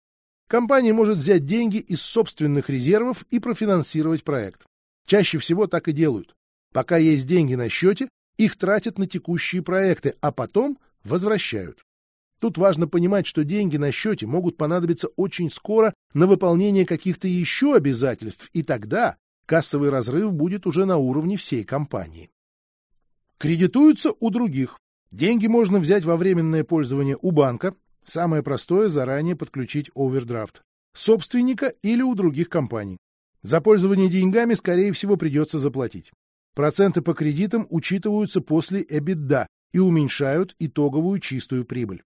Компания может взять деньги из собственных резервов и профинансировать проект. Чаще всего так и делают. Пока есть деньги на счете, их тратят на текущие проекты, а потом возвращают. Тут важно понимать, что деньги на счете могут понадобиться очень скоро на выполнение каких-то еще обязательств, и тогда кассовый разрыв будет уже на уровне всей компании. Кредитуются у других. Деньги можно взять во временное пользование у банка, самое простое – заранее подключить овердрафт, собственника или у других компаний. За пользование деньгами, скорее всего, придется заплатить. Проценты по кредитам учитываются после EBITDA и уменьшают итоговую чистую прибыль.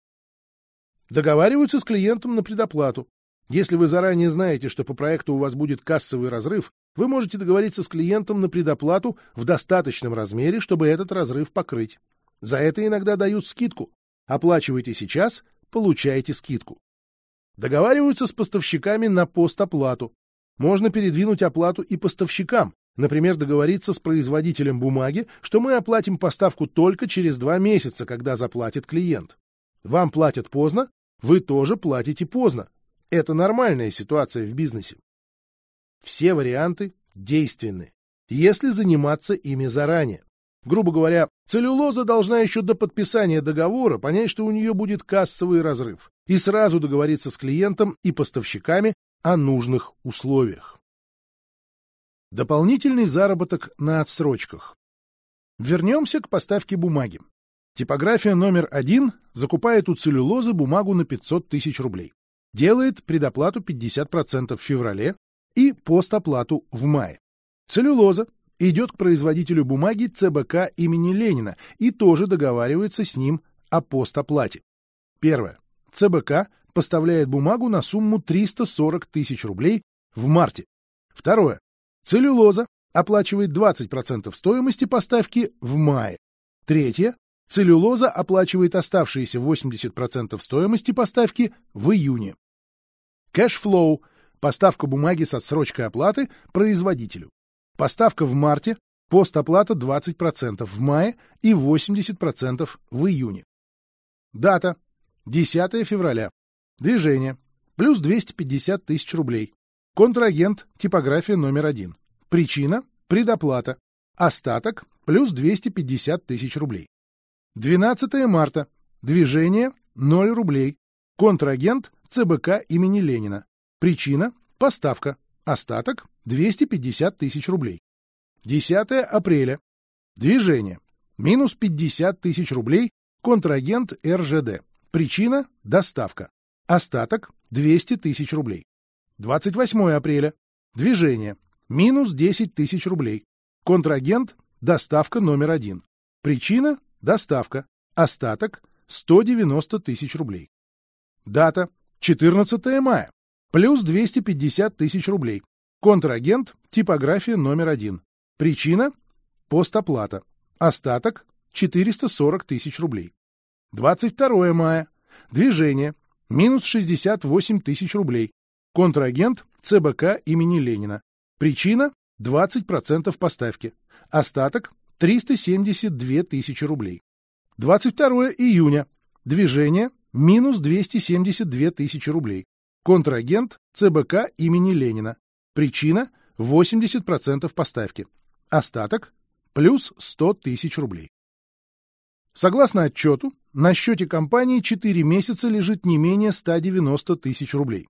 Договариваются с клиентом на предоплату. Если вы заранее знаете, что по проекту у вас будет кассовый разрыв, вы можете договориться с клиентом на предоплату в достаточном размере, чтобы этот разрыв покрыть. За это иногда дают скидку. Оплачивайте сейчас, получаете скидку. Договариваются с поставщиками на постоплату. Можно передвинуть оплату и поставщикам, например, договориться с производителем бумаги, что мы оплатим поставку только через два месяца, когда заплатит клиент. Вам платят поздно, вы тоже платите поздно. Это нормальная ситуация в бизнесе. Все варианты действенны, если заниматься ими заранее. Грубо говоря, целлюлоза должна еще до подписания договора понять, что у нее будет кассовый разрыв, и сразу договориться с клиентом и поставщиками о нужных условиях. Дополнительный заработок на отсрочках. Вернемся к поставке бумаги. Типография номер один закупает у целлюлозы бумагу на 500 тысяч рублей. Делает предоплату 50% в феврале и постоплату в мае. Целлюлоза идет к производителю бумаги ЦБК имени Ленина и тоже договаривается с ним о постоплате. Первое. ЦБК поставляет бумагу на сумму 340 тысяч рублей в марте. Второе. Целлюлоза оплачивает 20% стоимости поставки в мае. Третье. Целлюлоза оплачивает оставшиеся 80% стоимости поставки в июне. Cash flow – поставка бумаги с отсрочкой оплаты производителю. Поставка в марте, постоплата 20% в мае и 80% в июне. Дата – 10 февраля. Движение – плюс 250 тысяч рублей. Контрагент – типография номер один. Причина – предоплата. Остаток – плюс 250 тысяч рублей. 12 марта. Движение – 0 рублей. Контрагент – ЦБК имени Ленина. Причина – поставка. Остаток 250 тысяч рублей. 10 апреля. Движение. Минус 50 тысяч рублей. Контрагент РЖД. Причина – доставка. Остаток – 200 тысяч рублей. 28 апреля. Движение. Минус 10 тысяч рублей. Контрагент – доставка номер один. Причина – доставка. Остаток – 190 тысяч рублей. Дата – 14 мая. Плюс 250 тысяч рублей. Контрагент, типография номер один. Причина – постоплата. Остаток – 440 тысяч рублей. 22 мая. Движение. Минус 68 тысяч рублей. Контрагент ЦБК имени Ленина. Причина – 20% поставки. Остаток – 372 тысячи рублей. 22 июня. Движение. Минус 272 тысячи рублей. Контрагент ЦБК имени Ленина. Причина – 80% поставки. Остаток – плюс 100 тысяч рублей. Согласно отчету, на счете компании 4 месяца лежит не менее 190 тысяч рублей.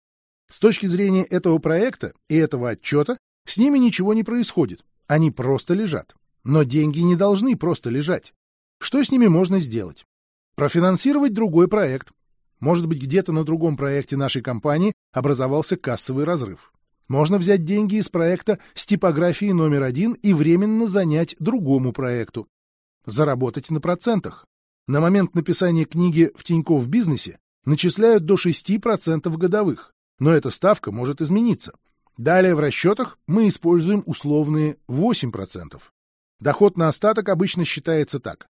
С точки зрения этого проекта и этого отчета, с ними ничего не происходит, они просто лежат. Но деньги не должны просто лежать. Что с ними можно сделать? Профинансировать другой проект, может быть, где-то на другом проекте нашей компании образовался кассовый разрыв. Можно взять деньги из проекта с типографией номер один и временно занять другому проекту. Заработать на процентах. На момент написания книги в Тинькофф бизнесе начисляют до 6% годовых, но эта ставка может измениться. Далее в расчетах мы используем условные 8%. Доход на остаток обычно считается так.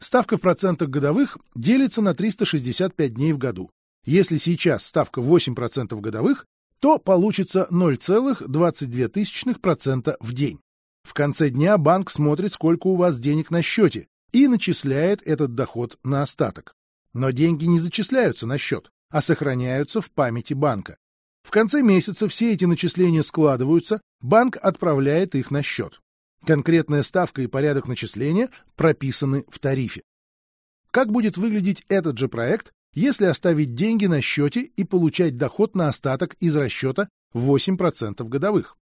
Ставка в процентах годовых делится на 365 дней в году. Если сейчас ставка 8% годовых, то получится 0,22% в день. В конце дня банк смотрит, сколько у вас денег на счете, и начисляет этот доход на остаток. Но деньги не зачисляются на счет, а сохраняются в памяти банка. В конце месяца все эти начисления складываются, банк отправляет их на счет. Конкретная ставка и порядок начисления прописаны в тарифе. Как будет выглядеть этот же проект, если оставить деньги на счете и получать доход на остаток из расчета 8% годовых?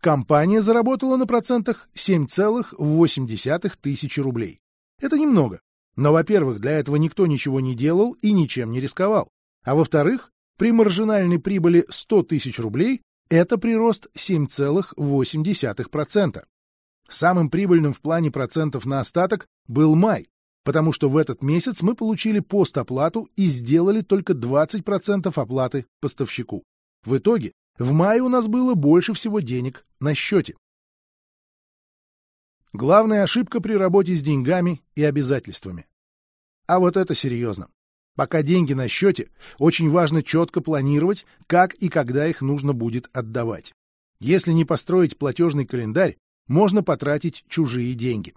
Компания заработала на процентах 7,8 тысячи рублей. Это немного. Но, во-первых, для этого никто ничего не делал и ничем не рисковал. А во-вторых, при маржинальной прибыли 100 тысяч рублей это прирост 7,8%. Самым прибыльным в плане процентов на остаток был май, потому что в этот месяц мы получили постоплату и сделали только 20% оплаты поставщику. В итоге в мае у нас было больше всего денег на счете. Главная ошибка при работе с деньгами и обязательствами. А вот это серьезно. Пока деньги на счете, очень важно четко планировать, как и когда их нужно будет отдавать. Если не построить платежный календарь, можно потратить чужие деньги.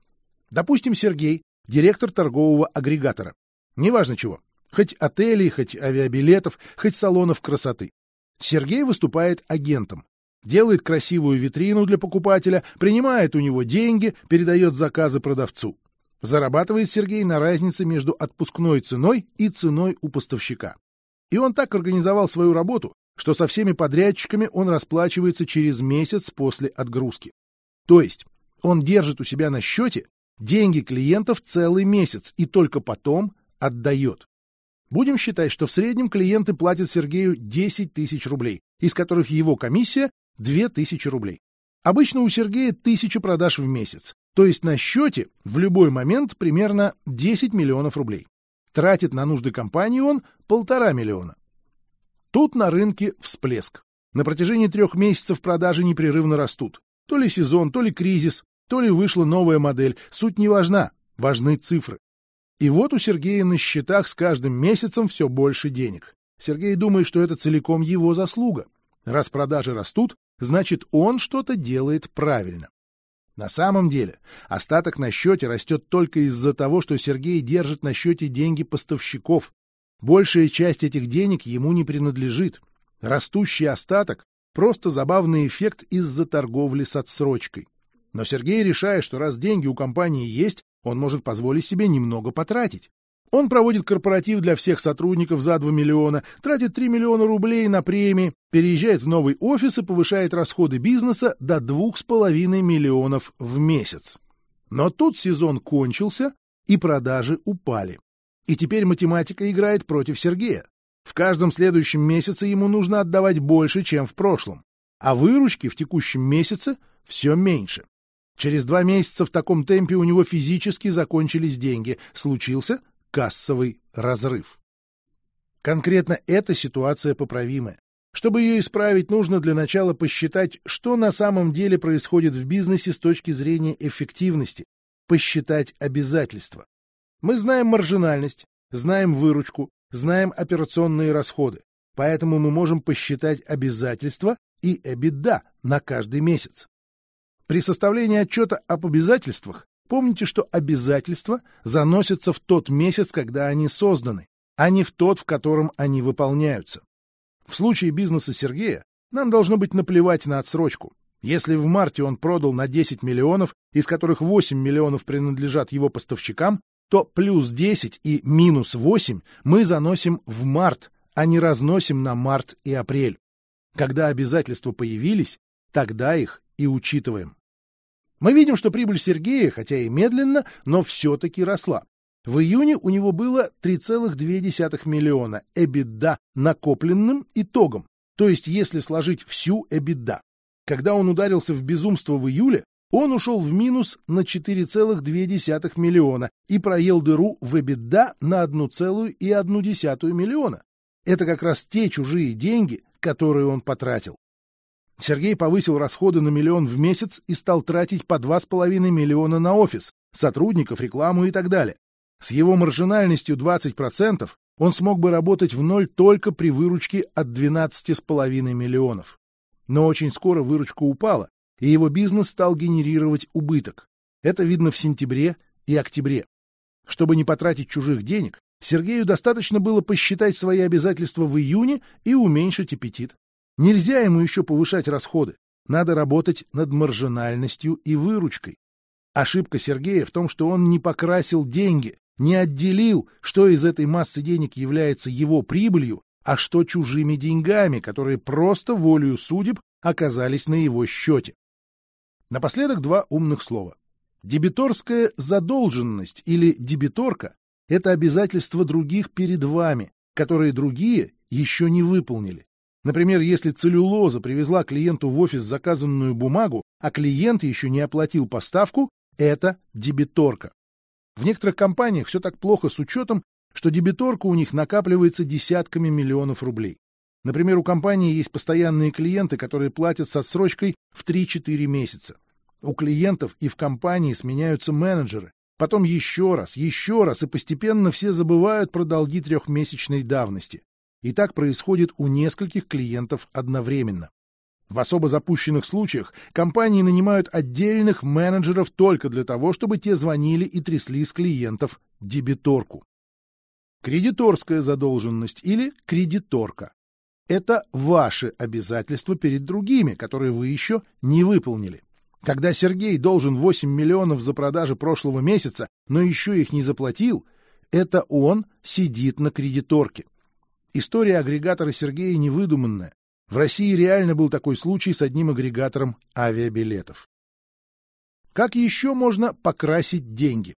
Допустим, Сергей – директор торгового агрегатора. Неважно чего. Хоть отелей, хоть авиабилетов, хоть салонов красоты. Сергей выступает агентом. Делает красивую витрину для покупателя, принимает у него деньги, передает заказы продавцу. Зарабатывает Сергей на разнице между отпускной ценой и ценой у поставщика. И он так организовал свою работу, что со всеми подрядчиками он расплачивается через месяц после отгрузки. То есть он держит у себя на счете деньги клиентов целый месяц и только потом отдает. Будем считать, что в среднем клиенты платят Сергею 10 тысяч рублей, из которых его комиссия 2 тысячи рублей. Обычно у Сергея тысяча продаж в месяц, то есть на счете в любой момент примерно 10 миллионов рублей. Тратит на нужды компании он полтора миллиона. Тут на рынке всплеск. На протяжении трех месяцев продажи непрерывно растут. То ли сезон, то ли кризис, то ли вышла новая модель. Суть не важна, важны цифры. И вот у Сергея на счетах с каждым месяцем все больше денег. Сергей думает, что это целиком его заслуга. Раз продажи растут, значит он что-то делает правильно. На самом деле остаток на счете растет только из-за того, что Сергей держит на счете деньги поставщиков. Большая часть этих денег ему не принадлежит. Растущий остаток — просто забавный эффект из-за торговли с отсрочкой. Но Сергей решает, что раз деньги у компании есть, он может позволить себе немного потратить. Он проводит корпоратив для всех сотрудников за 2 миллиона, тратит 3 миллиона рублей на премии, переезжает в новый офис и повышает расходы бизнеса до 2,5 миллионов в месяц. Но тут сезон кончился, и продажи упали. И теперь математика играет против Сергея. В каждом следующем месяце ему нужно отдавать больше, чем в прошлом. А выручки в текущем месяце все меньше. Через два месяца в таком темпе у него физически закончились деньги. Случился кассовый разрыв. Конкретно эта ситуация поправимая. Чтобы ее исправить, нужно для начала посчитать, что на самом деле происходит в бизнесе с точки зрения эффективности, посчитать обязательства. Мы знаем маржинальность, знаем выручку, знаем операционные расходы, поэтому мы можем посчитать обязательства и EBITDA на каждый месяц. При составлении отчета об обязательствах помните, что обязательства заносятся в тот месяц, когда они созданы, а не в тот, в котором они выполняются. В случае бизнеса Сергея нам должно быть наплевать на отсрочку. Если в марте он продал на 10 миллионов, из которых 8 миллионов принадлежат его поставщикам, то плюс 10 и минус 8 мы заносим в март, а не разносим на март и апрель. Когда обязательства появились, тогда их и учитываем. Мы видим, что прибыль Сергея, хотя и медленно, но все-таки росла. В июне у него было 3,2 миллиона EBITDA накопленным итогом, то есть если сложить всю EBITDA. Когда он ударился в безумство в июле, он ушел в минус на 4,2 миллиона и проел дыру в EBITDA на 1,1 миллиона. Это как раз те чужие деньги, которые он потратил. Сергей повысил расходы на миллион в месяц и стал тратить по 2,5 миллиона на офис, сотрудников, рекламу и так далее. С его маржинальностью 20% он смог бы работать в ноль только при выручке от 12,5 миллионов. Но очень скоро выручка упала, и его бизнес стал генерировать убыток. Это видно в сентябре и октябре. Чтобы не потратить чужих денег, Сергею достаточно было посчитать свои обязательства в июне и уменьшить аппетит. Нельзя ему еще повышать расходы. Надо работать над маржинальностью и выручкой. Ошибка Сергея в том, что он не покрасил деньги, не отделил, что из этой массы денег является его прибылью, а что чужими деньгами, которые просто волею судеб оказались на его счете. Напоследок два умных слова. Дебиторская задолженность или дебиторка – это обязательства других перед вами, которые другие еще не выполнили. Например, если целлюлоза привезла клиенту в офис заказанную бумагу, а клиент еще не оплатил поставку, это дебиторка. В некоторых компаниях все так плохо с учетом, что дебиторка у них накапливается десятками миллионов рублей. Например, у компании есть постоянные клиенты, которые платят с отсрочкой в 3-4 месяца. У клиентов и в компании сменяются менеджеры. Потом еще раз, еще раз, и постепенно все забывают про долги трехмесячной давности. И так происходит у нескольких клиентов одновременно. В особо запущенных случаях компании нанимают отдельных менеджеров только для того, чтобы те звонили и трясли с клиентов дебиторку. кредиторская задолженность или кредиторка. Это ваши обязательства перед другими, которые вы еще не выполнили. Когда Сергей должен 8 миллионов за продажи прошлого месяца, но еще их не заплатил, это он сидит на кредиторке. История агрегатора Сергея невыдуманная. В России реально был такой случай с одним агрегатором авиабилетов. Как еще можно покрасить деньги?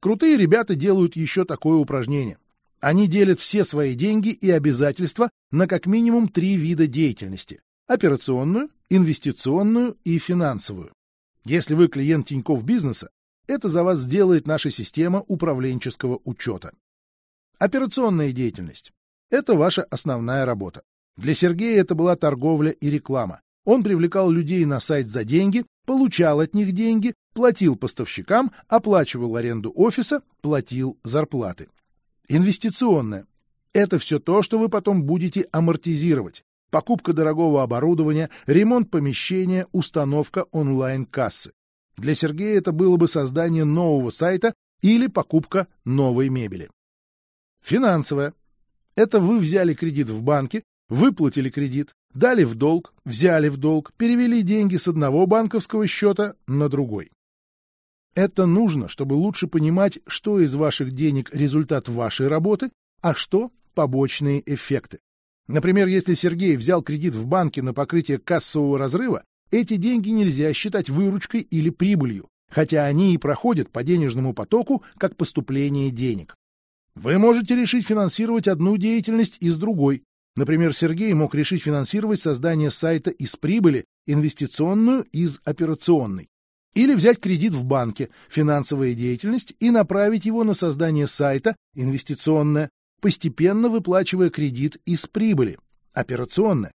Крутые ребята делают еще такое упражнение. Они делят все свои деньги и обязательства на как минимум три вида деятельности – операционную, инвестиционную и финансовую. Если вы клиент Тинькофф бизнеса, это за вас сделает наша система управленческого учета. Операционная деятельность – это ваша основная работа. Для Сергея это была торговля и реклама. Он привлекал людей на сайт за деньги, получал от них деньги, платил поставщикам, оплачивал аренду офиса, платил зарплаты. Инвестиционное – это все то, что вы потом будете амортизировать. Покупка дорогого оборудования, ремонт помещения, установка онлайн-кассы. Для Сергея это было бы создание нового сайта или покупка новой мебели. Финансовое – это вы взяли кредит в банке, выплатили кредит, дали в долг, взяли в долг, перевели деньги с одного банковского счета на другой. Это нужно, чтобы лучше понимать, что из ваших денег результат вашей работы, а что побочные эффекты. Например, если Сергей взял кредит в банке на покрытие кассового разрыва, эти деньги нельзя считать выручкой или прибылью, хотя они и проходят по денежному потоку как поступление денег. Вы можете решить финансировать одну деятельность из другой. Например, Сергей мог решить финансировать создание сайта из прибыли, инвестиционную из операционной. Или взять кредит в банке, финансовая деятельность, и направить его на создание сайта, инвестиционное, постепенно выплачивая кредит из прибыли, операционное.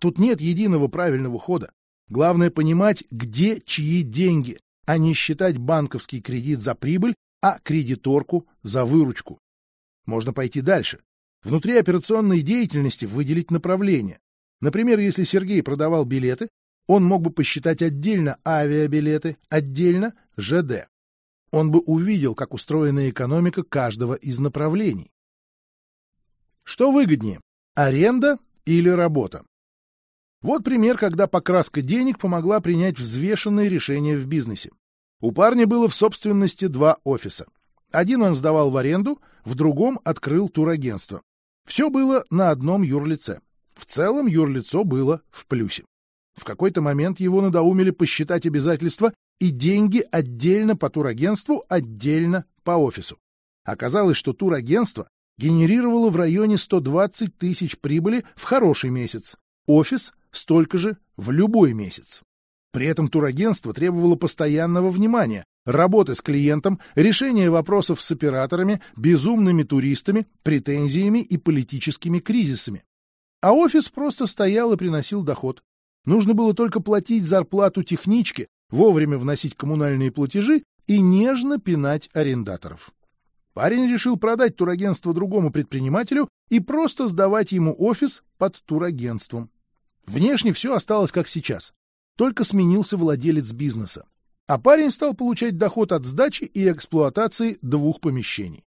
Тут нет единого правильного хода. Главное понимать, где чьи деньги, а не считать банковский кредит за прибыль, а кредиторку за выручку. Можно пойти дальше. Внутри операционной деятельности выделить направление. Например, если Сергей продавал билеты, он мог бы посчитать отдельно авиабилеты, отдельно ЖД. Он бы увидел, как устроена экономика каждого из направлений. Что выгоднее, аренда или работа? Вот пример, когда покраска денег помогла принять взвешенные решения в бизнесе. У парня было в собственности два офиса. Один он сдавал в аренду, в другом открыл турагентство. Все было на одном юрлице. В целом юрлицо было в плюсе. В какой-то момент его надоумили посчитать обязательства и деньги отдельно по турагентству, отдельно по офису. Оказалось, что турагентство генерировало в районе 120 тысяч прибыли в хороший месяц, офис — столько же в любой месяц. При этом турагентство требовало постоянного внимания, работы с клиентом, решения вопросов с операторами, безумными туристами, претензиями и политическими кризисами. А офис просто стоял и приносил доход. Нужно было только платить зарплату техничке, вовремя вносить коммунальные платежи и нежно пинать арендаторов. Парень решил продать турагентство другому предпринимателю и просто сдавать ему офис под турагентством. Внешне все осталось как сейчас, только сменился владелец бизнеса. А парень стал получать доход от сдачи и эксплуатации двух помещений.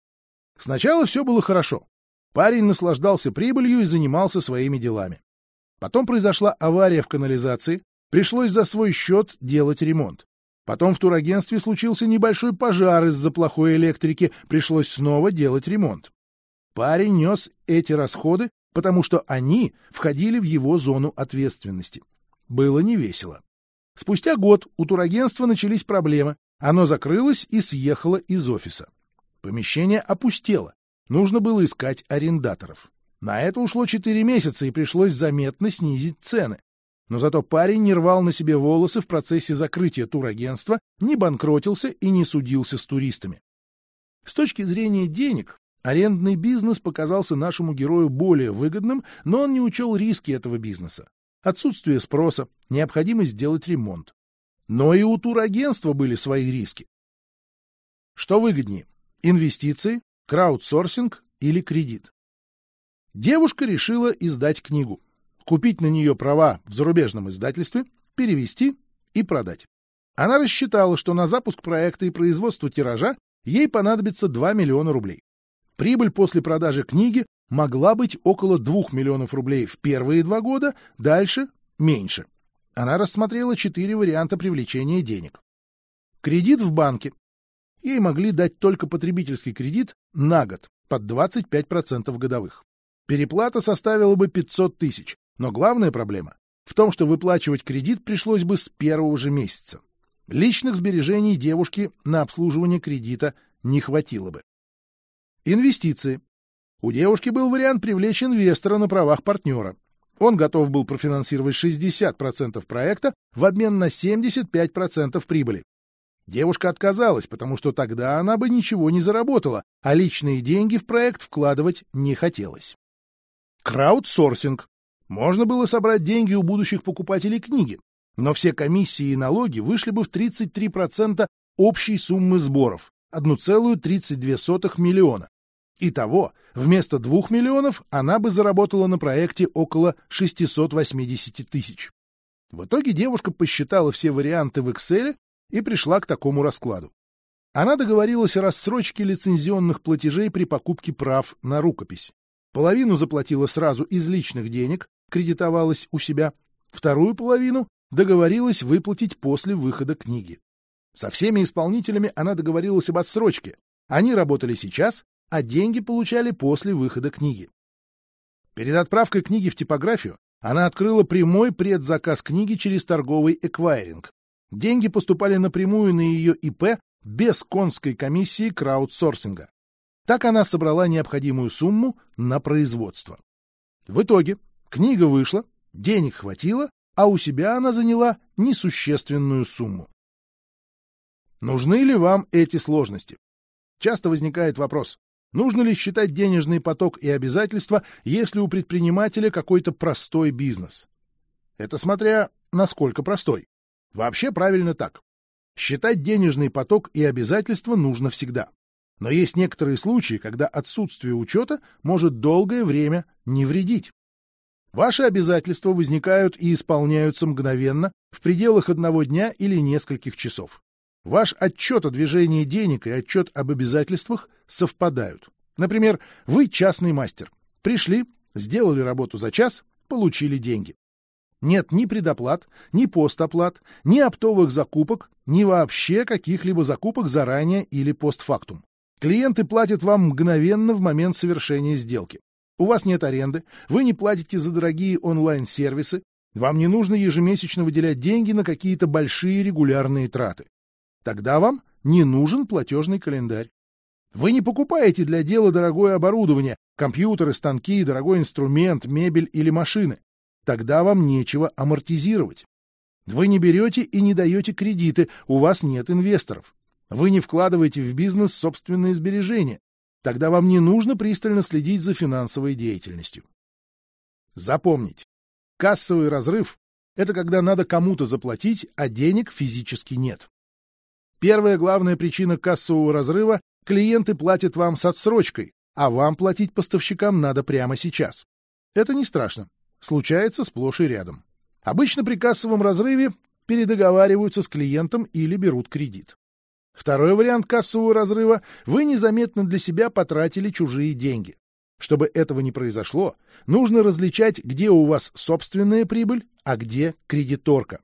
Сначала все было хорошо. Парень наслаждался прибылью и занимался своими делами. Потом произошла авария в канализации, пришлось за свой счет делать ремонт. Потом в турагентстве случился небольшой пожар из-за плохой электрики, пришлось снова делать ремонт. Парень нес эти расходы, потому что они входили в его зону ответственности. Было невесело. Спустя год у турагентства начались проблемы, оно закрылось и съехало из офиса. Помещение опустело, нужно было искать арендаторов. На это ушло четыре месяца, и пришлось заметно снизить цены. Но зато парень не рвал на себе волосы в процессе закрытия турагентства, не банкротился и не судился с туристами. С точки зрения денег, арендный бизнес показался нашему герою более выгодным, но он не учел риски этого бизнеса. Отсутствие спроса, необходимость сделать ремонт. Но и у турагентства были свои риски. Что выгоднее? Инвестиции, краудсорсинг или кредит? Девушка решила издать книгу, купить на нее права в зарубежном издательстве, перевести и продать. Она рассчитала, что на запуск проекта и производство тиража ей понадобится 2 миллиона рублей. Прибыль после продажи книги могла быть около 2 миллионов рублей в первые два года, дальше — меньше. Она рассмотрела четыре варианта привлечения денег. Кредит в банке. Ей могли дать только потребительский кредит на год под 25% годовых. Переплата составила бы 500 тысяч, но главная проблема в том, что выплачивать кредит пришлось бы с первого же месяца. Личных сбережений девушки на обслуживание кредита не хватило бы. Инвестиции. У девушки был вариант привлечь инвестора на правах партнера. Он готов был профинансировать 60% проекта в обмен на 75% прибыли. Девушка отказалась, потому что тогда она бы ничего не заработала, а личные деньги в проект вкладывать не хотелось. Краудсорсинг. Можно было собрать деньги у будущих покупателей книги, но все комиссии и налоги вышли бы в 33% общей суммы сборов, 1,32 миллиона. Итого, вместо 2 миллионов она бы заработала на проекте около 680 тысяч. В итоге девушка посчитала все варианты в Excel и пришла к такому раскладу. Она договорилась о рассрочке лицензионных платежей при покупке прав на рукопись. Половину заплатила сразу из личных денег, кредитовалась у себя, вторую половину договорилась выплатить после выхода книги. Со всеми исполнителями она договорилась об отсрочке. Они работали сейчас, а деньги получали после выхода книги. Перед отправкой книги в типографию она открыла прямой предзаказ книги через торговый эквайринг. Деньги поступали напрямую на ее ИП без конской комиссии краудсорсинга. Так она собрала необходимую сумму на производство. В итоге книга вышла, денег хватило, а у себя она заняла несущественную сумму. Нужны ли вам эти сложности? Часто возникает вопрос, Нужно ли считать денежный поток и обязательства, если у предпринимателя какой-то простой бизнес? Это смотря насколько простой. Вообще правильно так. Считать денежный поток и обязательства нужно всегда. Но есть некоторые случаи, когда отсутствие учета может долгое время не вредить. Ваши обязательства возникают и исполняются мгновенно, в пределах одного дня или нескольких часов. Ваш отчет о движении денег и отчет об обязательствах совпадают. Например, вы частный мастер. Пришли, сделали работу за час, получили деньги. Нет ни предоплат, ни постоплат, ни оптовых закупок, ни вообще каких-либо закупок заранее или постфактум. Клиенты платят вам мгновенно в момент совершения сделки. У вас нет аренды, вы не платите за дорогие онлайн-сервисы, вам не нужно ежемесячно выделять деньги на какие-то большие регулярные траты. Тогда вам не нужен платежный календарь. Вы не покупаете для дела дорогое оборудование, компьютеры, станки, дорогой инструмент, мебель или машины. Тогда вам нечего амортизировать. Вы не берете и не даете кредиты, у вас нет инвесторов. Вы не вкладываете в бизнес собственные сбережения. Тогда вам не нужно пристально следить за финансовой деятельностью. Запомните, кассовый разрыв — это когда надо кому-то заплатить, а денег физически нет. Первая главная причина кассового разрыва — клиенты платят вам с отсрочкой, а вам платить поставщикам надо прямо сейчас. Это не страшно. Случается сплошь и рядом. Обычно при кассовом разрыве передоговариваются с клиентом или берут кредит. Второй вариант кассового разрыва — вы незаметно для себя потратили чужие деньги. Чтобы этого не произошло, нужно различать, где у вас собственная прибыль, а где кредиторка.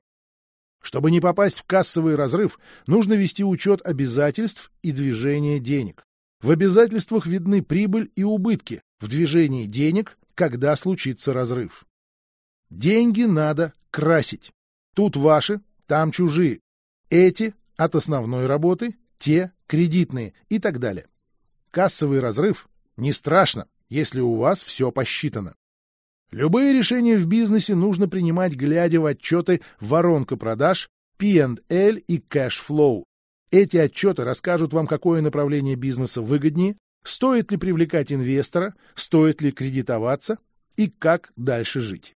Чтобы не попасть в кассовый разрыв, нужно вести учет обязательств и движения денег. В обязательствах видны прибыль и убытки, в движении денег, когда случится разрыв. Деньги надо красить. Тут ваши, там чужие. Эти от основной работы, те кредитные и так далее. Кассовый разрыв не страшно, если у вас все посчитано. Любые решения в бизнесе нужно принимать, глядя в отчеты воронка продаж, P&L и cash flow. Эти отчеты расскажут вам, какое направление бизнеса выгоднее, стоит ли привлекать инвестора, стоит ли кредитоваться и как дальше жить.